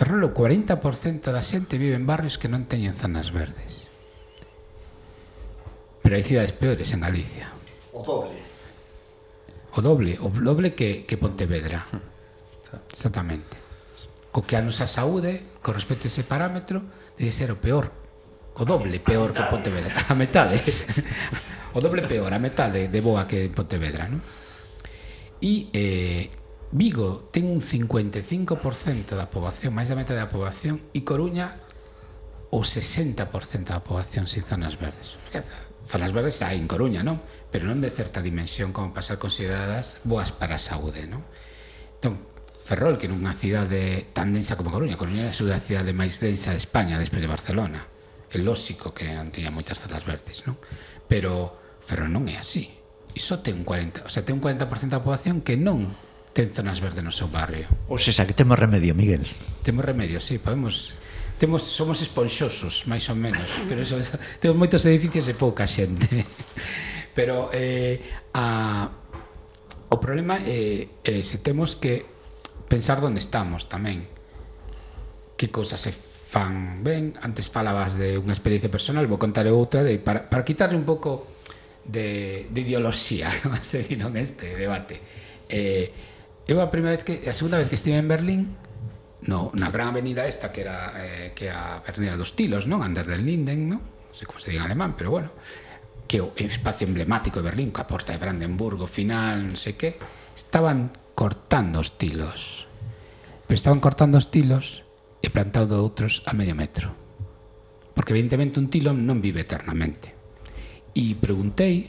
Ferrol, o 40% da xente vive en barrios que non teñen zonas verdes. Pero hai cidades peores en Galicia. O doble o doble, o doble que, que Pontevedra. Exactamente. Co que a nosa saúde, con respecto a ese parámetro, debe ser o peor, o doble peor que Pontevedra, a metade. O doble peor, a metade de boa que Pontevedra, non? E eh, Vigo ten un 55% da poboación, máis da metade da poboación, e Coruña o 60% da poboación sin zonas verdes. Esqueza zonas verdes hai en Coruña, non? Pero non de certa dimensión como para ser consideradas boas para a saúde, non? Entón, Ferrol, que nunha cidade tan densa como Coruña, Coruña é a súa cidade máis densa de España despois de Barcelona. É lóxico que non teña moitas zonas verdes, non? Pero Ferrol non é así. Iso ten un 40, o sea, ten un 40% da poboación que non ten zonas verdes no seu barrio. O sea, que temos remedio, Miguel. Temos remedio, sí, podemos temos somos esponxosos, máis ou menos, <laughs> pero eso, temos moitos edificios e pouca xente. <laughs> Pero eh a o problema é eh, se temos que pensar onde estamos tamén. Que cousas se fan ben, antes falabas de unha experiencia personal, vou contar outra de para para quitarle un pouco de, de ideoloxía, <laughs> se di non este debate. Eh, eu a primeira vez que a segunda vez que estive en Berlín no, na gran avenida esta que era eh, que a Avenida dos Tilos, non? Ander del Linden, non? non sei como se diga en alemán, pero bueno, que o espacio emblemático de Berlín, coa porta de Brandenburgo final, non sei que, estaban cortando os tilos. Pero estaban cortando os tilos e plantando outros a medio metro. Porque evidentemente un tilo non vive eternamente. E preguntei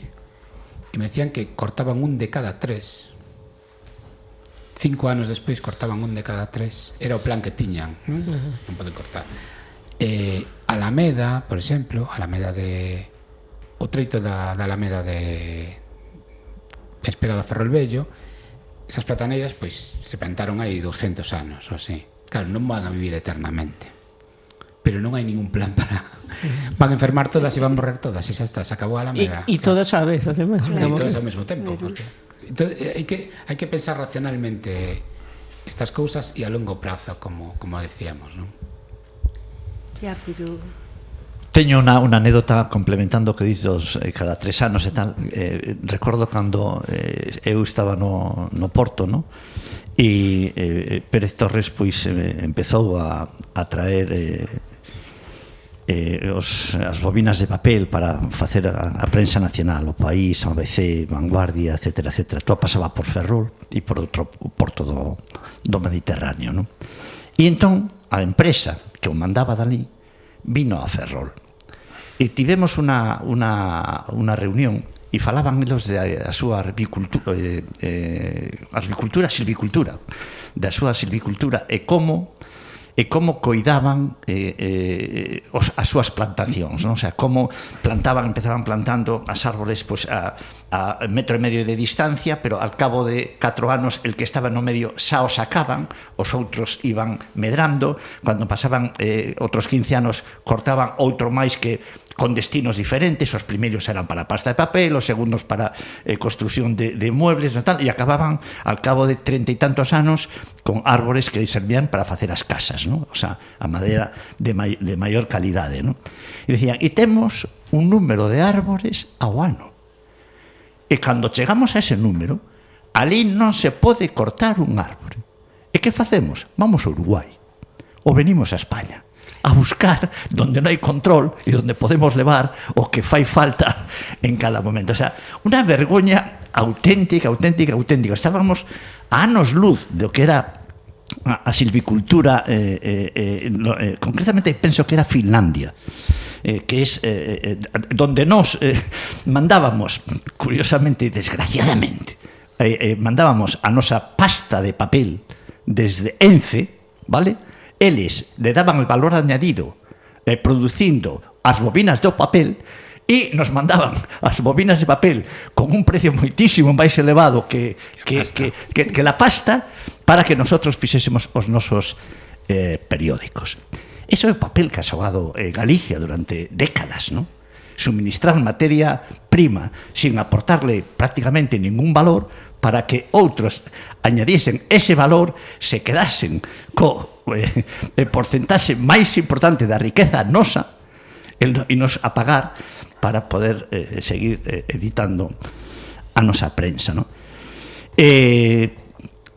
e me decían que cortaban un de cada tres cinco anos despois cortaban un de cada tres. Era o plan que tiñan non, non poden cortar. Eh, Alameda, por exemplo Alameda de o treito da, da Alameda de espegado a Ferrol Vello esas plataneiras pois se plantaron aí 200 anos ou así. Claro, non van a vivir eternamente pero non hai ningún plan para van a enfermar todas e van a morrer todas. E xa está, se acabou a Alameda. E, e todas a vez, además e todas ao mesmo tempo porque Entón, eh, hai que, hai que pensar racionalmente estas cousas e a longo prazo, como, como decíamos. Non? Ya, pero Teño unha, unha anécdota complementando o que dixos eh, cada tres anos e tal. Eh, recordo cando eh, eu estaba no, no Porto, no? E eh, Pérez Torres pois eh, empezou a, a traer eh, eh, os, as bobinas de papel para facer a, a prensa nacional, o país, a ABC, Vanguardia, etc. etc. Todo pasaba por Ferrol e por outro porto do, do Mediterráneo. Non? E entón a empresa que o mandaba dali vino a Ferrol. E tivemos unha, unha, unha reunión e falaban eles da a súa arbicultura, eh, eh, agricultura, silvicultura, da súa silvicultura e como e como coidaban eh, eh, os, as súas plantacións, non? O sea, como plantaban, empezaban plantando as árbores pois, a, a metro e medio de distancia, pero al cabo de 4 anos el que estaba no medio xa o sacaban, os outros iban medrando, cando pasaban eh, outros 15 anos cortaban outro máis que con destinos diferentes, os primeiros eran para pasta de papel, os segundos para eh, construción de, de muebles e tal, e acababan al cabo de treinta e tantos anos con árbores que servían para facer as casas, ¿no? o sea, a madeira de, mai, de maior calidade. ¿no? E decían, e temos un número de árbores ao ano. E cando chegamos a ese número, ali non se pode cortar un árbore. E que facemos? Vamos a Uruguai ou venimos a España a buscar donde non hai control e donde podemos levar o que fai falta <laughs> en cada momento. O sea, unha vergoña auténtica, auténtica, auténtica. Estábamos a anos luz do que era a silvicultura, eh, eh, eh, no, eh, concretamente penso que era Finlandia, eh, que es eh, eh, eh donde nos eh, <laughs> mandábamos, curiosamente e desgraciadamente, eh, eh, mandábamos a nosa pasta de papel desde Ence, vale? eles le daban el valor añadido eh, producindo as bobinas do papel e nos mandaban <laughs> as bobinas de papel con un precio moitísimo máis elevado que que, que, que, que la pasta para que nosotros fixésemos os nosos eh, periódicos. Eso é o papel que ha xogado eh, Galicia durante décadas, ¿no? Suministrar materia prima sin aportarle prácticamente ningún valor para que outros añadiesen ese valor, se quedasen co eh, eh, porcentaxe máis importante da riqueza nosa el, e nos apagar para poder eh, seguir eh, editando a nosa prensa, non? Eh,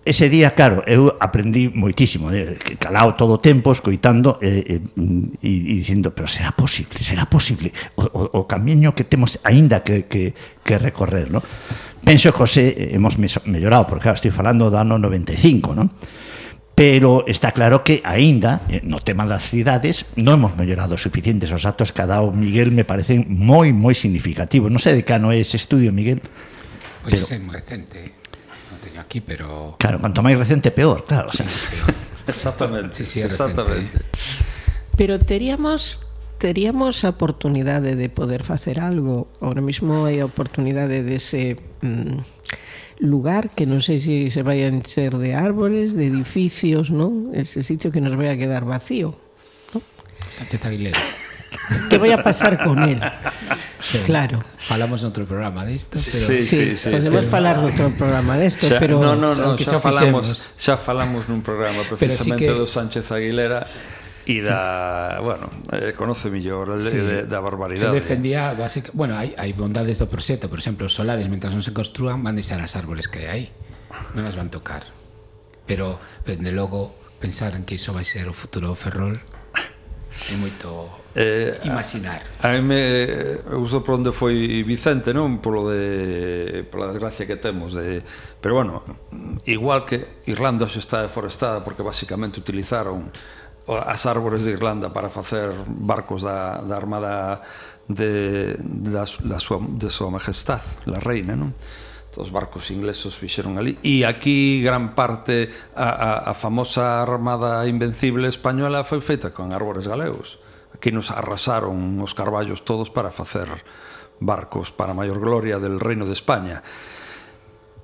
ese día, claro, eu aprendí moitísimo, eh, calao todo o tempo escoitando e eh, eh, e dicindo, pero será posible, será posible o, o, o camiño que temos aínda que, que, que recorrer, non? Penso que José eh, hemos mellorado, porque claro, estoy falando do ano 95, non? pero está claro que aínda eh, no tema das cidades non hemos mellorado suficientes os datos que ha dado Miguel me parecen moi moi significativos non sei de cano é ese estudio Miguel. Pois pero, é moi recente. Non teño aquí pero claro, cuanto máis recente peor claro, o sea. sí, <laughs> exactamente, sí, sí, é exactamente. Eh. Pero teríamos teríamos a oportunidade de poder facer algo. Ahora mismo hai a oportunidade de ese mm, lugar que non sei se se vai a encher de árboles, de edificios, non? Ese sitio que nos vai a quedar vacío. Sánchez Aguilera. <laughs> que vai a pasar con él? Sí. Claro. Falamos noutro programa disto, pero sí, sí, sí, sí, podemos sí. falar noutro programa desto, xa, pero no, no, no, xa, xa, falamos, xa falamos nun programa precisamente pero sí que... do Sánchez Aguilera. Sí e da, sí. bueno, eh, conoce millor sí. de, da barbaridade. Defendía, básica, bueno, hai, hai bondades do proxecto, por exemplo, os solares, mentras non se construan, van deixar as árboles que hai aí, non as van tocar. Pero, dende logo, pensar en que iso vai ser o futuro do Ferrol, é moito eh, imaginar. A, a me uso por onde foi Vicente, non? Polo de pola desgracia que temos de pero bueno, igual que Irlanda se está deforestada porque basicamente utilizaron as árbores de Irlanda para facer barcos da, da armada de, da, da súa, de súa majestad, la reina, non? os barcos inglesos fixeron ali. E aquí gran parte a, a, a famosa armada invencible española foi feita con árbores galegos aquí nos arrasaron os carballos todos para facer barcos para maior gloria del reino de España.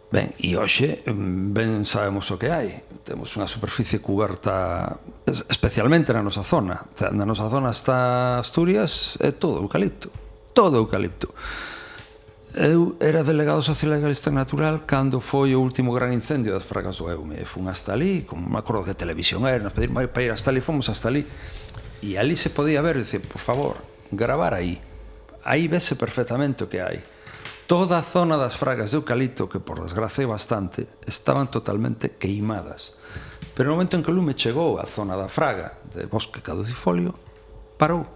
Ben, e hoxe mm, ben sabemos o que hai. Temos unha superficie cuberta especialmente na nosa zona. O sea, na nosa zona está Asturias é todo eucalipto. Todo eucalipto. Eu era delegado social legalista natural cando foi o último gran incendio das Fragas do Eume. Fun hasta ali, como me acordo que televisión era, nos pedir para ir hasta ali, fomos hasta ali. E ali se podía ver, dice, por favor, gravar aí. Aí vese perfectamente o que hai Toda a zona das fragas de eucalipto, que por desgracia é bastante, estaban totalmente queimadas. Pero no momento en que o lume chegou á zona da fraga de bosque caducifolio, parou.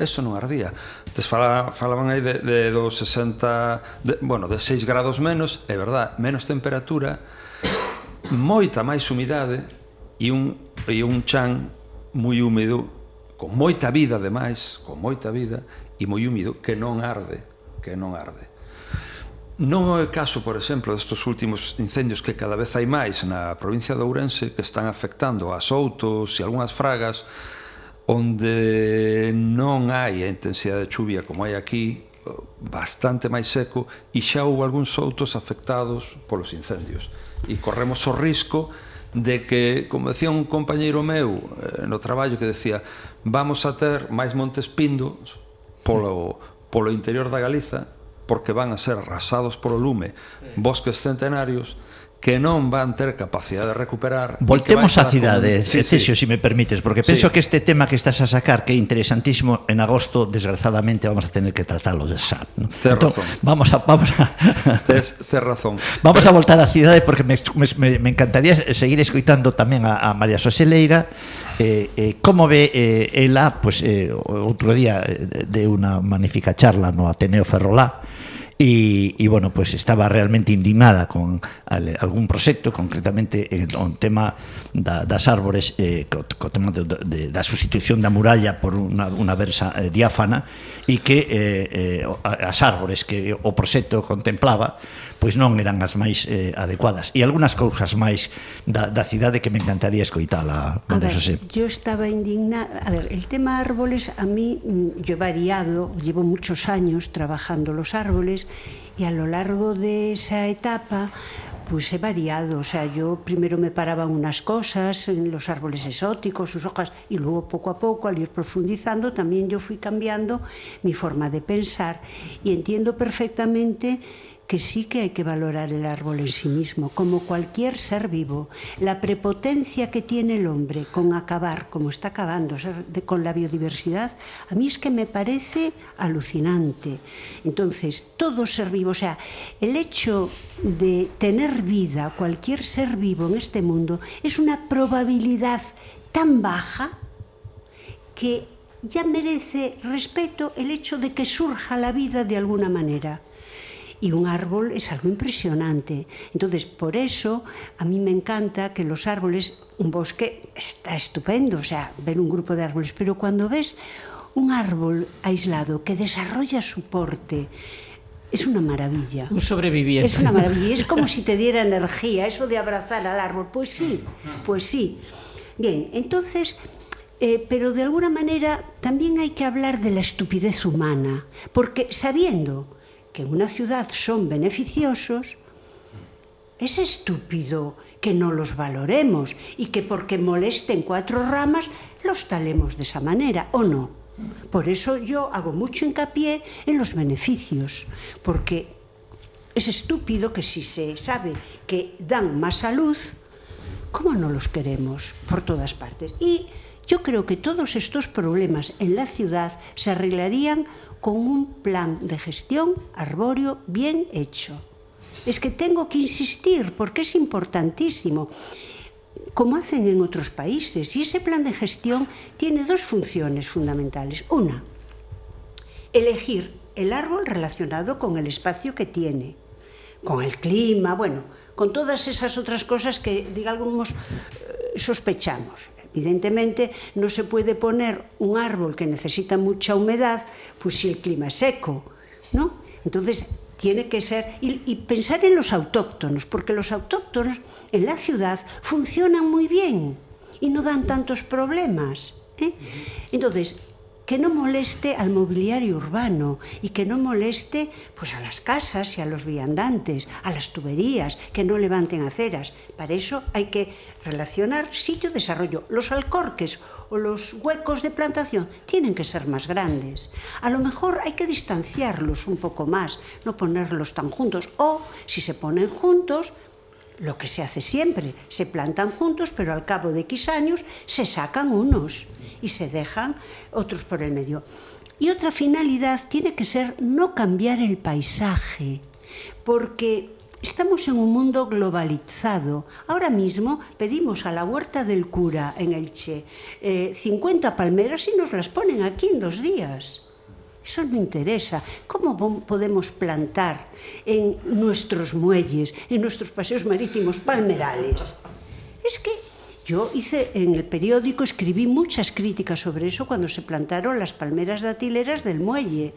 Eso non ardía. Tes fala, falaban aí de, de dos 60, de, bueno, de 6 grados menos, é verdad, menos temperatura, moita máis humidade e un, e un chan moi húmido, con moita vida ademais, con moita vida, e moi húmido, que non arde, que non arde. Non é o caso, por exemplo, destes últimos incendios que cada vez hai máis na provincia de Ourense que están afectando a soutos e algunhas fragas onde non hai a intensidade de chuvia como hai aquí bastante máis seco e xa houve algúns soutos afectados polos incendios. E corremos o risco de que, como decía un compañeiro meu eh, no traballo que decía vamos a ter máis montes pindos polo, polo interior da Galiza porque van a ser arrasados polo lume, bosques centenarios, que non van ter capacidade de recuperar. Voltemos á cidade, sí, Cesio, sí. se si me permites, porque penso sí. que este tema que estás a sacar, que é interesantísimo, en agosto, desgraciadamente, vamos a tener que tratalo de SAP. ¿no? Ter entón, razón. Vamos a... Vamos a... <laughs> Tes, ter razón. Vamos Pero... a voltar á cidade, porque me, me, me encantaría seguir escoitando tamén a, a María Xosé Leira, eh, eh, como ve eh, ela, pues, eh, outro día eh, de unha magnífica charla no Ateneo Ferrolá, e, e bueno, pues estaba realmente indignada con al, algún proxecto, concretamente eh, o tema da, das árbores eh, co, co tema de, de, da sustitución da muralla por unha, unha versa eh, diáfana e que eh, eh, as árbores que o proxecto contemplaba pois non eran as máis eh, adecuadas e algunhas cousas máis da, da cidade que me encantaría escoitala a ver, José. yo estaba indignada a ver, el tema árboles a mí mm, yo he variado, llevo muchos años trabajando los árboles y a lo largo de esa etapa pues he variado, o sea, yo primero me paraba unas cosas, en los árboles exóticos, sus hojas, y luego poco a poco, al ir profundizando, también yo fui cambiando mi forma de pensar y entiendo perfectamente que sí que hay que valorar el árbol en sí mismo, como cualquier ser vivo. La prepotencia que tiene el hombre con acabar, como está acabando con la biodiversidad, a mí es que me parece alucinante. Entonces, todo ser vivo, o sea, el hecho de tener vida, cualquier ser vivo en este mundo, es una probabilidad tan baja que ya merece respeto el hecho de que surja la vida de alguna manera. Y un árbol es algo impresionante. Entonces, por eso a mí me encanta que los árboles, un bosque está estupendo, o sea, ver un grupo de árboles, pero cuando ves un árbol aislado que desarrolla su porte, es una maravilla. Un sobreviviente. Es una maravilla. Es como si te diera energía, eso de abrazar al árbol. Pues sí, pues sí. Bien, entonces, eh, pero de alguna manera también hay que hablar de la estupidez humana, porque sabiendo que en una ciudad son beneficiosos, es estúpido que no los valoremos y que porque molesten cuatro ramas los talemos de esa manera, ¿o no? Por eso yo hago mucho hincapié en los beneficios, porque es estúpido que si se sabe que dan más salud, ¿cómo no los queremos por todas partes? Y yo creo que todos estos problemas en la ciudad se arreglarían con un plan de gestión arbóreo bien hecho. Es que tengo que insistir porque es importantísimo, como hacen en otros países. Y ese plan de gestión tiene dos funciones fundamentales. Una, elegir el árbol relacionado con el espacio que tiene, con el clima, bueno, con todas esas otras cosas que, digamos, sospechamos. Evidentemente, no se puede poner un árbol que necesita mucha humedad, pues si el clima es seco, ¿no? Entonces, tiene que ser. Y, pensar en los autóctonos, porque los autóctonos en la ciudad funcionan muy bien y no dan tantos problemas. ¿eh? Entonces, que no moleste al mobiliario urbano y que no moleste pues a las casas y a los viandantes, a las tuberías, que no levanten aceras. Para eso hay que relacionar sitio-desarrollo. Los alcorques o los huecos de plantación tienen que ser más grandes. A lo mejor hay que distanciarlos un poco más, no ponerlos tan juntos. O si se ponen juntos, lo que se hace siempre, se plantan juntos, pero al cabo de X años se sacan unos y se dejan otros por el medio. Y otra finalidad tiene que ser no cambiar el paisaje, porque estamos en un mundo globalizado. Ahora mismo pedimos a la huerta del cura en Elche eh, 50 palmeras y nos las ponen aquí en dos días. Eso no interesa. ¿Cómo podemos plantar en nuestros muelles, en nuestros paseos marítimos, palmerales? Es que yo hice en el periódico, escribí muchas críticas sobre eso cuando se plantaron las palmeras datileras del muelle.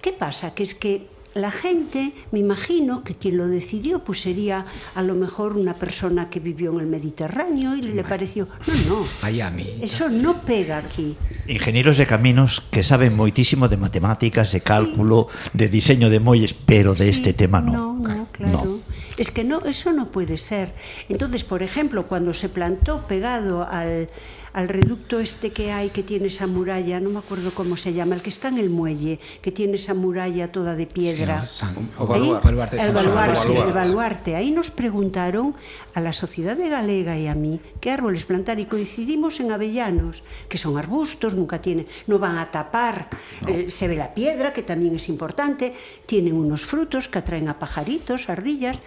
¿Qué pasa? Que es que la gente, me imagino que quien lo decidió pues sería a lo mejor una persona que vivió en el Mediterráneo y le pareció, no, no, Miami. eso no pega aquí. Ingenieros de caminos que saben moitísimo de matemáticas, de cálculo, de diseño de muelles, pero de este tema no. No, no, claro. Es que no, eso no puede ser. Entonces, por ejemplo, cuando se plantó pegado al, al reducto este que hay, que tiene esa muralla, no me acuerdo cómo se llama, el que está en el muelle, que tiene esa muralla toda de piedra. Sí, O. Baluarte el San baluarte, Baluarte. el baluarte. Ahí nos preguntaron a la sociedad de Galega y a mí qué árboles plantar y coincidimos en avellanos, que son arbustos, nunca tienen, no van a tapar, eh, se ve la piedra, que también es importante, tienen unos frutos que atraen a pajaritos, ardillas,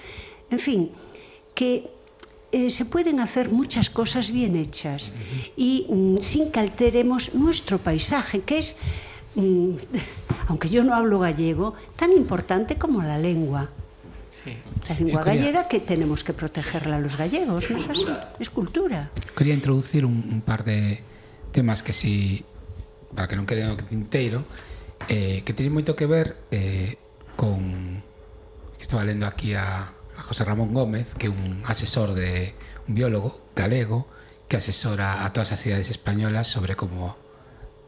en fin, que eh, se pueden hacer muchas cosas bien hechas y mm, sin que alteremos nuestro paisaje, que es, mm, <laughs> aunque yo no hablo gallego, tan importante como la lengua. Sí. La lengua eh, gallega que tenemos que protegerla a los gallegos, ¿no es así? Es cultura. Quería introducir un, un par de temas que si para que non quede no tinteiro, eh, que teñen moito que ver eh, con que estaba lendo aquí a a José Ramón Gómez, que é un asesor de un biólogo galego que asesora a todas as cidades españolas sobre como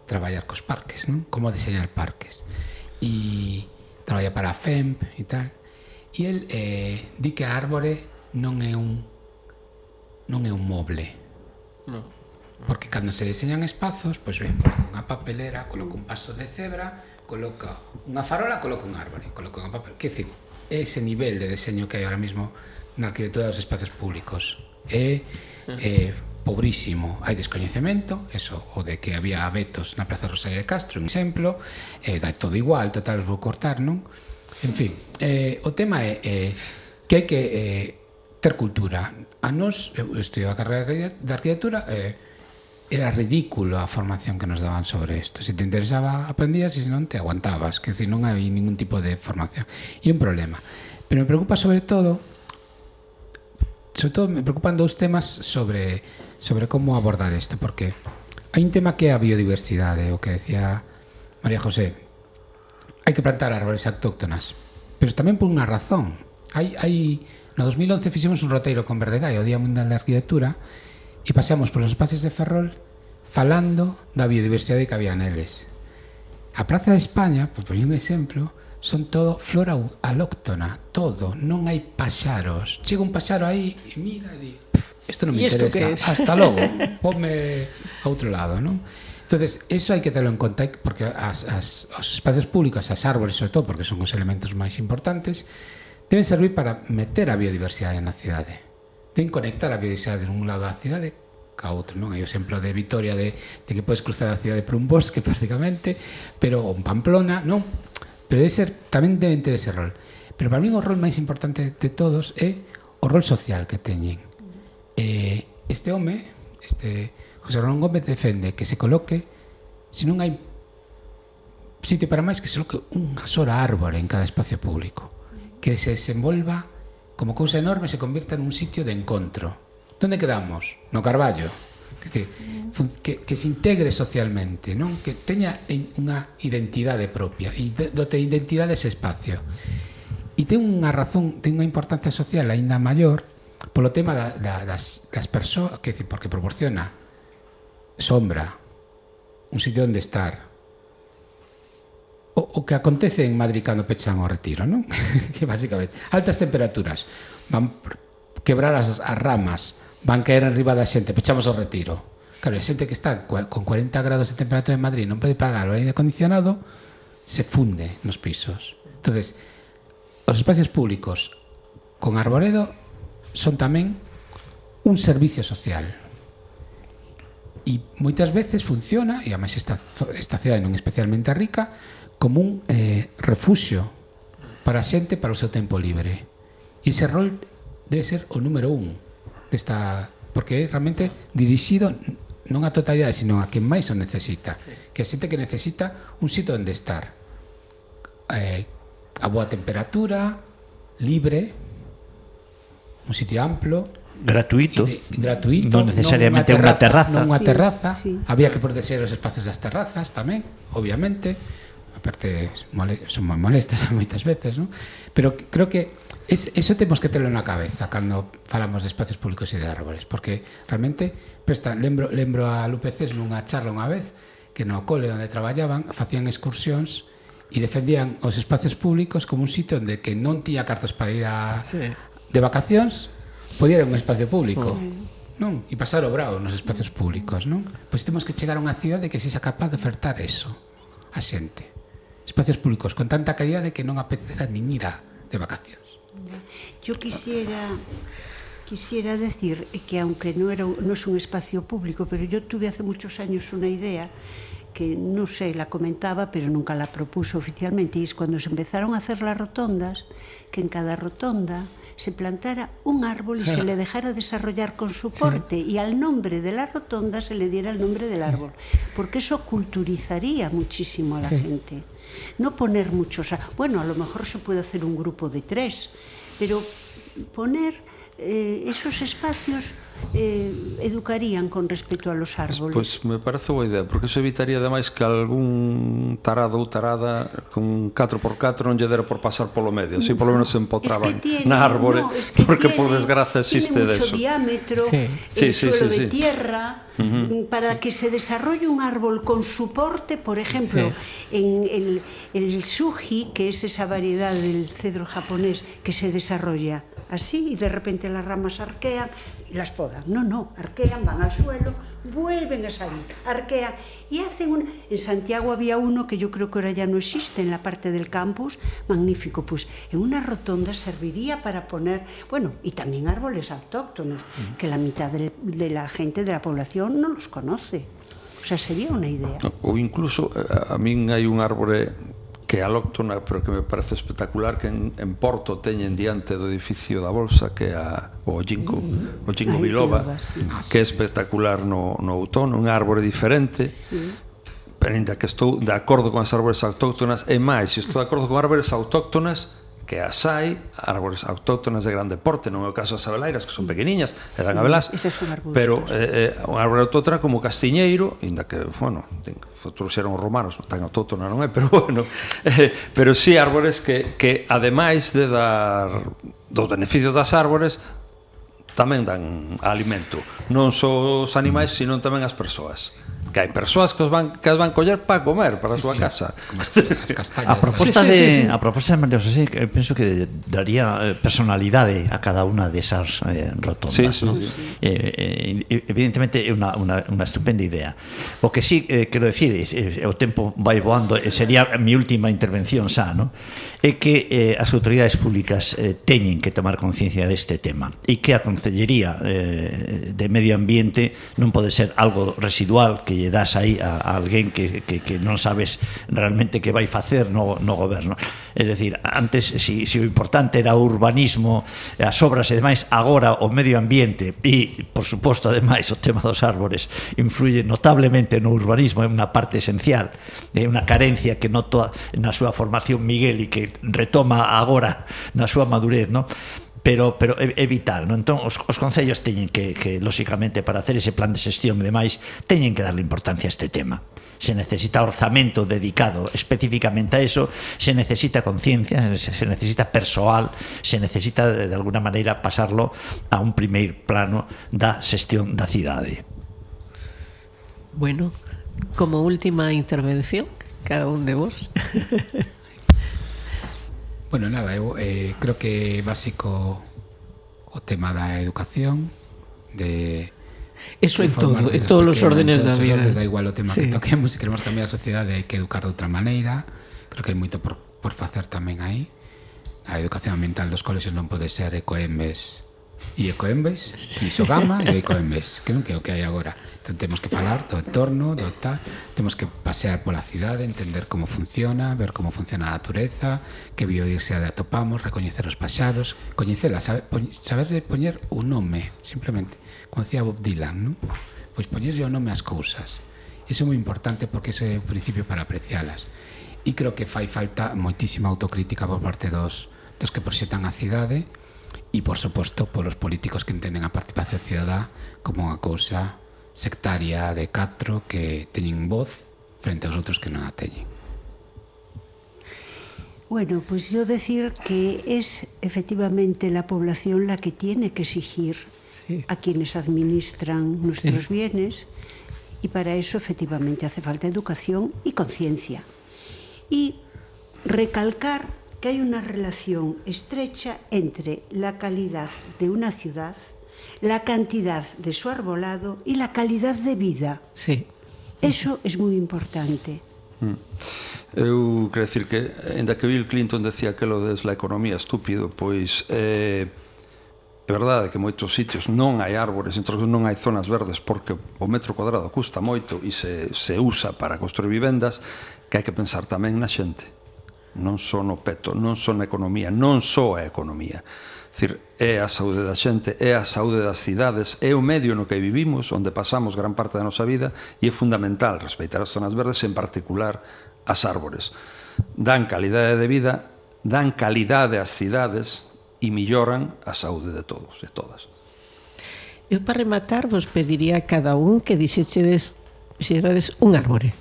traballar cos parques, non? como diseñar parques. E traballa para a FEMP e tal. E el eh, di que a árbore non é un non é un moble. Non. Porque cando se diseñan espazos, pois ben, unha papelera, coloca un paso de cebra, coloca unha farola, coloca un árbore, coloca unha papel, Que dicir, ese nivel de deseño que hai ahora mismo na arquitectura dos espacios públicos. ¿Eh? É eh, pobrísimo. Hai descoñecemento, eso, o de que había abetos na Praza Rosario de Castro, un exemplo, eh, dá todo igual, total, os vou cortar, non? En fin, eh, o tema é eh, que hai que eh, ter cultura. A nos, eu estudio a carreira de arquitectura, eh, era ridículo a formación que nos daban sobre isto. Se te interesaba, aprendías e se non te aguantabas, que decir, non había ningún tipo de formación. E un problema. Pero me preocupa sobre todo sobre todo me preocupan dous temas sobre sobre como abordar isto, porque hai un tema que é a biodiversidade, o que decía María José. Hai que plantar árboles autóctonas, pero tamén por unha razón. Hai hai no 2011 fixemos un roteiro con Verdegai, o Día Mundial da Arquitectura, e paseamos polos espacios de Ferrol falando da biodiversidade que había neles. A Praza de España, por poñer un exemplo, son todo flora alóctona, todo, non hai paxaros. Chega un paxaro aí e mira e di, isto non me interesa, hasta logo, <laughs> ponme a outro lado, non? Entonces, eso hai que telo en conta porque as, as, os espacios públicos, as árboles, sobre todo, porque son os elementos máis importantes, deben servir para meter a biodiversidade na cidade ten conectar a viaxar de un lado da cidade ca outro, non? Hai o exemplo de Vitoria de, de que podes cruzar a cidade por un bosque <laughs> prácticamente, pero en Pamplona, non? Pero debe ser, tamén deben ter ese rol. Pero para mí o rol máis importante de todos é o rol social que teñen. Eh, este home, este José Ramón Gómez defende que se coloque se non hai sitio para máis que se coloque unha sola árbore en cada espacio público, que se desenvolva como cousa enorme se convirta nun sitio de encontro. Donde quedamos? No Carballo. Que, decir, que, que se integre socialmente, non? Que teña unha identidade propia e dote identidade ese espacio. E ten unha razón, ten unha importancia social aínda maior polo tema da, da, das, das persoas, que decir, porque proporciona sombra, un sitio onde estar, o, o que acontece en Madrid cando pechan o retiro, non? <laughs> que basicamente altas temperaturas van quebrar as, as ramas, van caer en riba da xente, pechamos o retiro. Claro, a xente que está con 40 grados de temperatura en Madrid non pode pagar o aire acondicionado, se funde nos pisos. Entonces, os espacios públicos con Arboredo son tamén un servicio social e moitas veces funciona e ademais esta, esta cidade non especialmente rica como un eh, refuxio para a xente para o seu tempo libre. E ese rol debe ser o número un desta, porque é realmente dirixido non a totalidade, sino a quen máis o necesita. Sí. Que a xente que necesita un sitio onde estar. Eh, a boa temperatura, libre, un sitio amplo, gratuito, de, gratuito non necesariamente non unha terraza, unha terraza, non unha terraza. Sí, sí. había que proteger os espazos das terrazas tamén, obviamente aparte son moi molestas <laughs> moitas veces, non? Pero creo que es, eso temos que telo na cabeza cando falamos de espacios públicos e de árboles, porque realmente presta, lembro, lembro a Lupecés nunha charla unha vez que no cole onde traballaban facían excursións e defendían os espacios públicos como un sitio onde que non tía cartas para ir a sí. de vacacións, podía ir a un espacio público. Non, e pasar o bravo nos espacios públicos, non? Pois temos que chegar a unha cidade que sexa capaz de ofertar eso a xente espacios públicos con tanta calidade que non apeteza nin ir a de vacacións. Yo quisiera quisiera decir que aunque no era no es un espacio público, pero yo tuve hace muchos años una idea que no sé, la comentaba, pero nunca la propuso oficialmente, y es cuando se empezaron a hacer las rotondas, que en cada rotonda se plantara un árbol y se le dejara desarrollar con soporte sí. y al nombre de la rotonda se le diera el nombre del árbol, porque eso culturizaría muchísimo a la sí. gente. No poner muchos, bueno, a lo mejor se puede hacer un grupo de tres, pero poner eh, esos espacios eh, educarían con respecto a los árboles? Pois pues me parece boa idea, porque se evitaría ademais que algún tarado ou tarada con 4x4 non lle dera por pasar polo medio, así polo menos se empotraban es que tiene, na árbore, no, es que porque tiene, por desgracia existe de eso. mucho diámetro, sí. el sí, sí, suelo sí, sí, de sí. tierra, Uh -huh. para que se desarrolle un árbol con soporte, por ejemplo, sí. en el, el suji, que es esa variedad del cedro japonés que se desarrolla así y de repente las ramas arquean, las podan. No, no, arquean, van al suelo, vuelven a salir, arquean y hacen un... En Santiago había uno que yo creo que ahora ya no existe en la parte del campus, magnífico, pues en una rotonda serviría para poner, bueno, y también árboles autóctonos, que la mitad de, de la gente de la población no los conoce. O sea, sería unha idea. Ou incluso eh, a min hai un árbore eh, que é alóctona, pero que me parece espectacular que en, en Porto teñen diante do edificio da Bolsa que a o Ginkgo, mm. o Ginkgo biloba, sí. que é espectacular no, no outono, un árbore diferente. Sí pero ainda que estou de acordo con as árbores autóctonas e máis, se estou de acordo con árbores autóctonas que as hai, árbores autóctonas de grande porte, non é o caso das abeleiras, que son pequeniñas, eran sí, abelás, es pero eh, eh, un árbore autóctona como castiñeiro, inda que, bueno, ten, trouxeron os romanos, tan autóctona non é, <laughs> pero bueno, eh, pero sí árbores que, que ademais de dar dos beneficios das árbores tamén dan alimento, non só os animais, mm. sino tamén as persoas que hai persoas que, os van, que as van coller para comer para sí, a súa sí. casa. As castañas. A proposta sí, de sí, sí. a proposta de María José, eh, penso que daría eh, personalidade a cada unha desas de eh, rotondas, sí, sí, ¿no? sí. Eh, eh, evidentemente é unha, unha, unha estupenda idea. O que sí eh, quero decir, é, é, o tempo vai voando, eh, sería a mi última intervención xa, ¿no? é que eh, as autoridades públicas eh, teñen que tomar conciencia deste tema e que a Concellería eh, de Medio Ambiente non pode ser algo residual que lle das aí a, a alguén que, que, que non sabes realmente que vai facer no, no goberno. É dicir, antes, si, si o importante era o urbanismo, as obras e demais, agora o medio ambiente e, por suposto, ademais, o tema dos árbores influye notablemente no urbanismo, é unha parte esencial, é unha carencia que noto na súa formación Miguel e que retoma agora na súa madurez, non? pero pero é, é vital, non? Entón os, os concellos teñen que que lóxicamente para hacer ese plan de xestión e demais teñen que darle importancia a este tema se necesita orzamento dedicado especificamente a eso, se necesita conciencia, se necesita persoal, se necesita de, de alguna maneira pasarlo a un primeiro plano da xestión da cidade. Bueno, como última intervención, cada un de vos. <laughs> Bueno, nada, eu eh, creo que básico o tema da educación, de Eso en todo, en todos os órdenes da vida. Órdenes, da igual o tema sí. que toquemos, se queremos cambiar a sociedade hai que educar de outra maneira. Creo que hai moito por, por facer tamén aí. A educación ambiental dos colexios non pode ser ecoembes e Ecoembes, e Sogama e Ecoembes, que non que é o que hai agora. Entón, temos que falar do entorno, do tal, temos que pasear pola cidade, entender como funciona, ver como funciona a natureza, que biodiversidade atopamos, recoñecer os paxaros, coñecela, saber, saber poñer o nome, simplemente. Como decía Bob Dylan, non? Pois poñerlle o nome ás cousas. Iso é moi importante porque ese é o principio para aprecialas. E creo que fai falta moitísima autocrítica por parte dos, dos que proxetan a cidade, e, por suposto, polos políticos que entenden a participación cidadá como unha cousa sectaria de catro que teñen voz frente aos outros que non a teñen. Bueno, pues yo decir que es efectivamente la población la que tiene que exigir Sí. a quienes administran nuestros bienes y para eso efectivamente hace falta educación y conciencia. Y recalcar que hay una relación estrecha entre la calidad de una ciudad, la cantidad de su arbolado y la calidad de vida. Sí. Eso es muy importante. Mm. Eu quero decir que, enda que Bill Clinton decía que lo des la economía estúpido, pois eh, é verdade que moitos sitios non hai árbores, entre non hai zonas verdes, porque o metro cuadrado custa moito e se, se usa para construir vivendas, que hai que pensar tamén na xente non só no peto, non só na economía, non só a economía. Cir, é a saúde da xente, é a saúde das cidades, é o medio no que vivimos, onde pasamos gran parte da nosa vida, e é fundamental respeitar as zonas verdes, en particular as árbores. Dan calidade de vida, dan calidade ás cidades e melloran a saúde de todos e todas. Eu para rematar vos pediría a cada un que dixechedes xerades un árbore.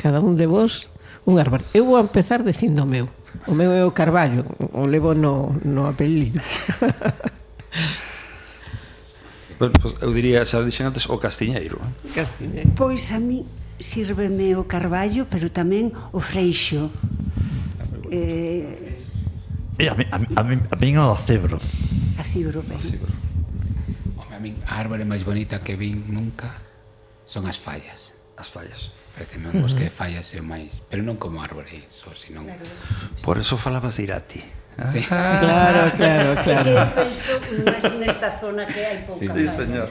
Cada un de vos un árbol. Eu vou empezar dicindo o meu. O meu é o Carballo, o levo no, no apelido. <laughs> bueno, pues, eu diría, xa dixen antes, o castiñeiro. Castiñeiro. Pois a mí sírveme o Carballo, pero tamén o Freixo. Ah, eh... E a mí, a, mí, a, mí, a mí o acebro. Acebro, ben. Acebro. Home, a mí a árbore máis bonita que vin nunca son as fallas. As fallas parece un bosque de fallas e o máis pero non como árbore eh, iso, senón por eso falabas de Irati Sí. Ah, <laughs> claro, claro, claro. penso máis nesta zona que hai pouca. Sí, sí señor.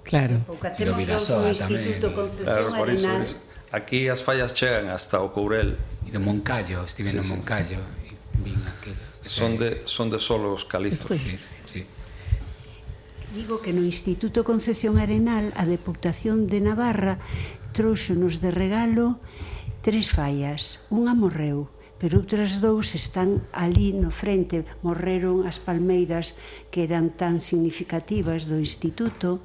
Claro. Pouca temos un instituto Concepción eh. Claro, por iso, iso. Aquí as fallas chegan hasta o Courel. E do Moncayo, estive sí, no Moncayo. Sí. Vin aquilo. Son de, son de solo os calizos. Sí, sí. Digo que no Instituto Concepción Arenal a Deputación de Navarra Trouxonos de regalo tres fallas, unha morreu, pero outras dous están ali no frente, morreron as palmeiras que eran tan significativas do instituto,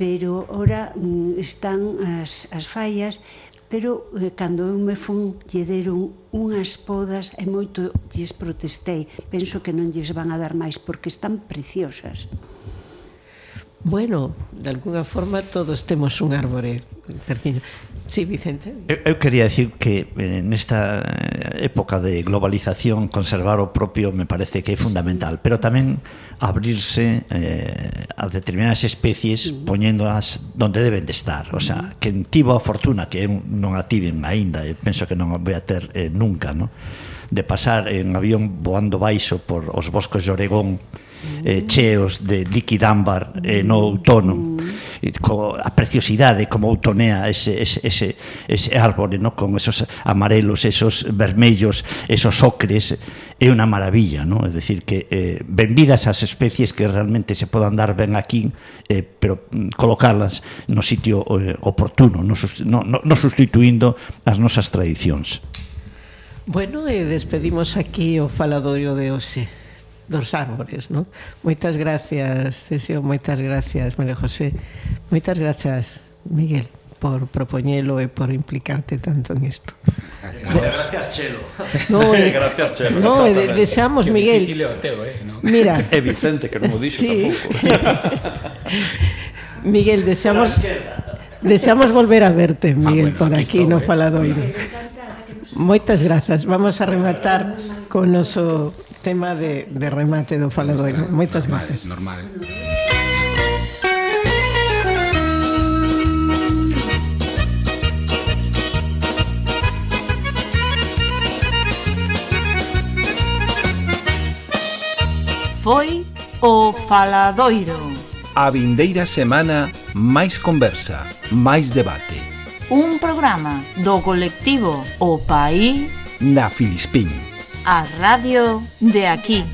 pero ora mm, están as, as fallas, pero eh, cando eu me fun lle deron unhas podas e moito lles protestei. Penso que non lles van a dar máis porque están preciosas. Bueno, de alguna forma todos temos un árbore cerquiño. Sí, Vicente. Eu, eu quería decir que eh, nesta época de globalización conservar o propio me parece que é fundamental, pero tamén abrirse eh, a determinadas especies poñéndolas donde deben de estar. O sea, que tivo a fortuna que eu non a tiven aínda, e penso que non a vai a ter eh, nunca, no? de pasar en avión voando baixo por os boscos de Oregón, eh, cheos de liquidámbar eh, no outono co, a preciosidade como outonea ese, ese, ese, ese árbore no? con esos amarelos, esos vermellos esos ocres é unha maravilla, no? é dicir que eh, benvidas as especies que realmente se podan dar ben aquí eh, pero mm, colocarlas no sitio eh, oportuno no, no, no sustituindo as nosas tradicións Bueno, e despedimos aquí o faladorio de hoxe dos árbores, non? Moitas gracias, Cesio, moitas gracias, María José. Moitas gracias, Miguel, por propoñelo e por implicarte tanto en isto. Gracias, Dos. <laughs> Eh, gracias Chelo. No, eh, gracias Chelo. No, e de, deseamos que Miguel. Difícil é o teu, eh, no? Mira. É Vicente que non o dixo sí. tampouco. <laughs> Miguel, deseamos Deseamos volver a verte, ah, Miguel, ah, bueno, por aquí, aquí no eh. faladoiro. Moitas grazas. Vamos a rematar con noso tema de, de remate do faladoiro. Moitas normal, gracias. Normal. Foi o faladoiro. A vindeira semana máis conversa, máis debate. Un programa do colectivo O País na Filispín. A radio de aquí.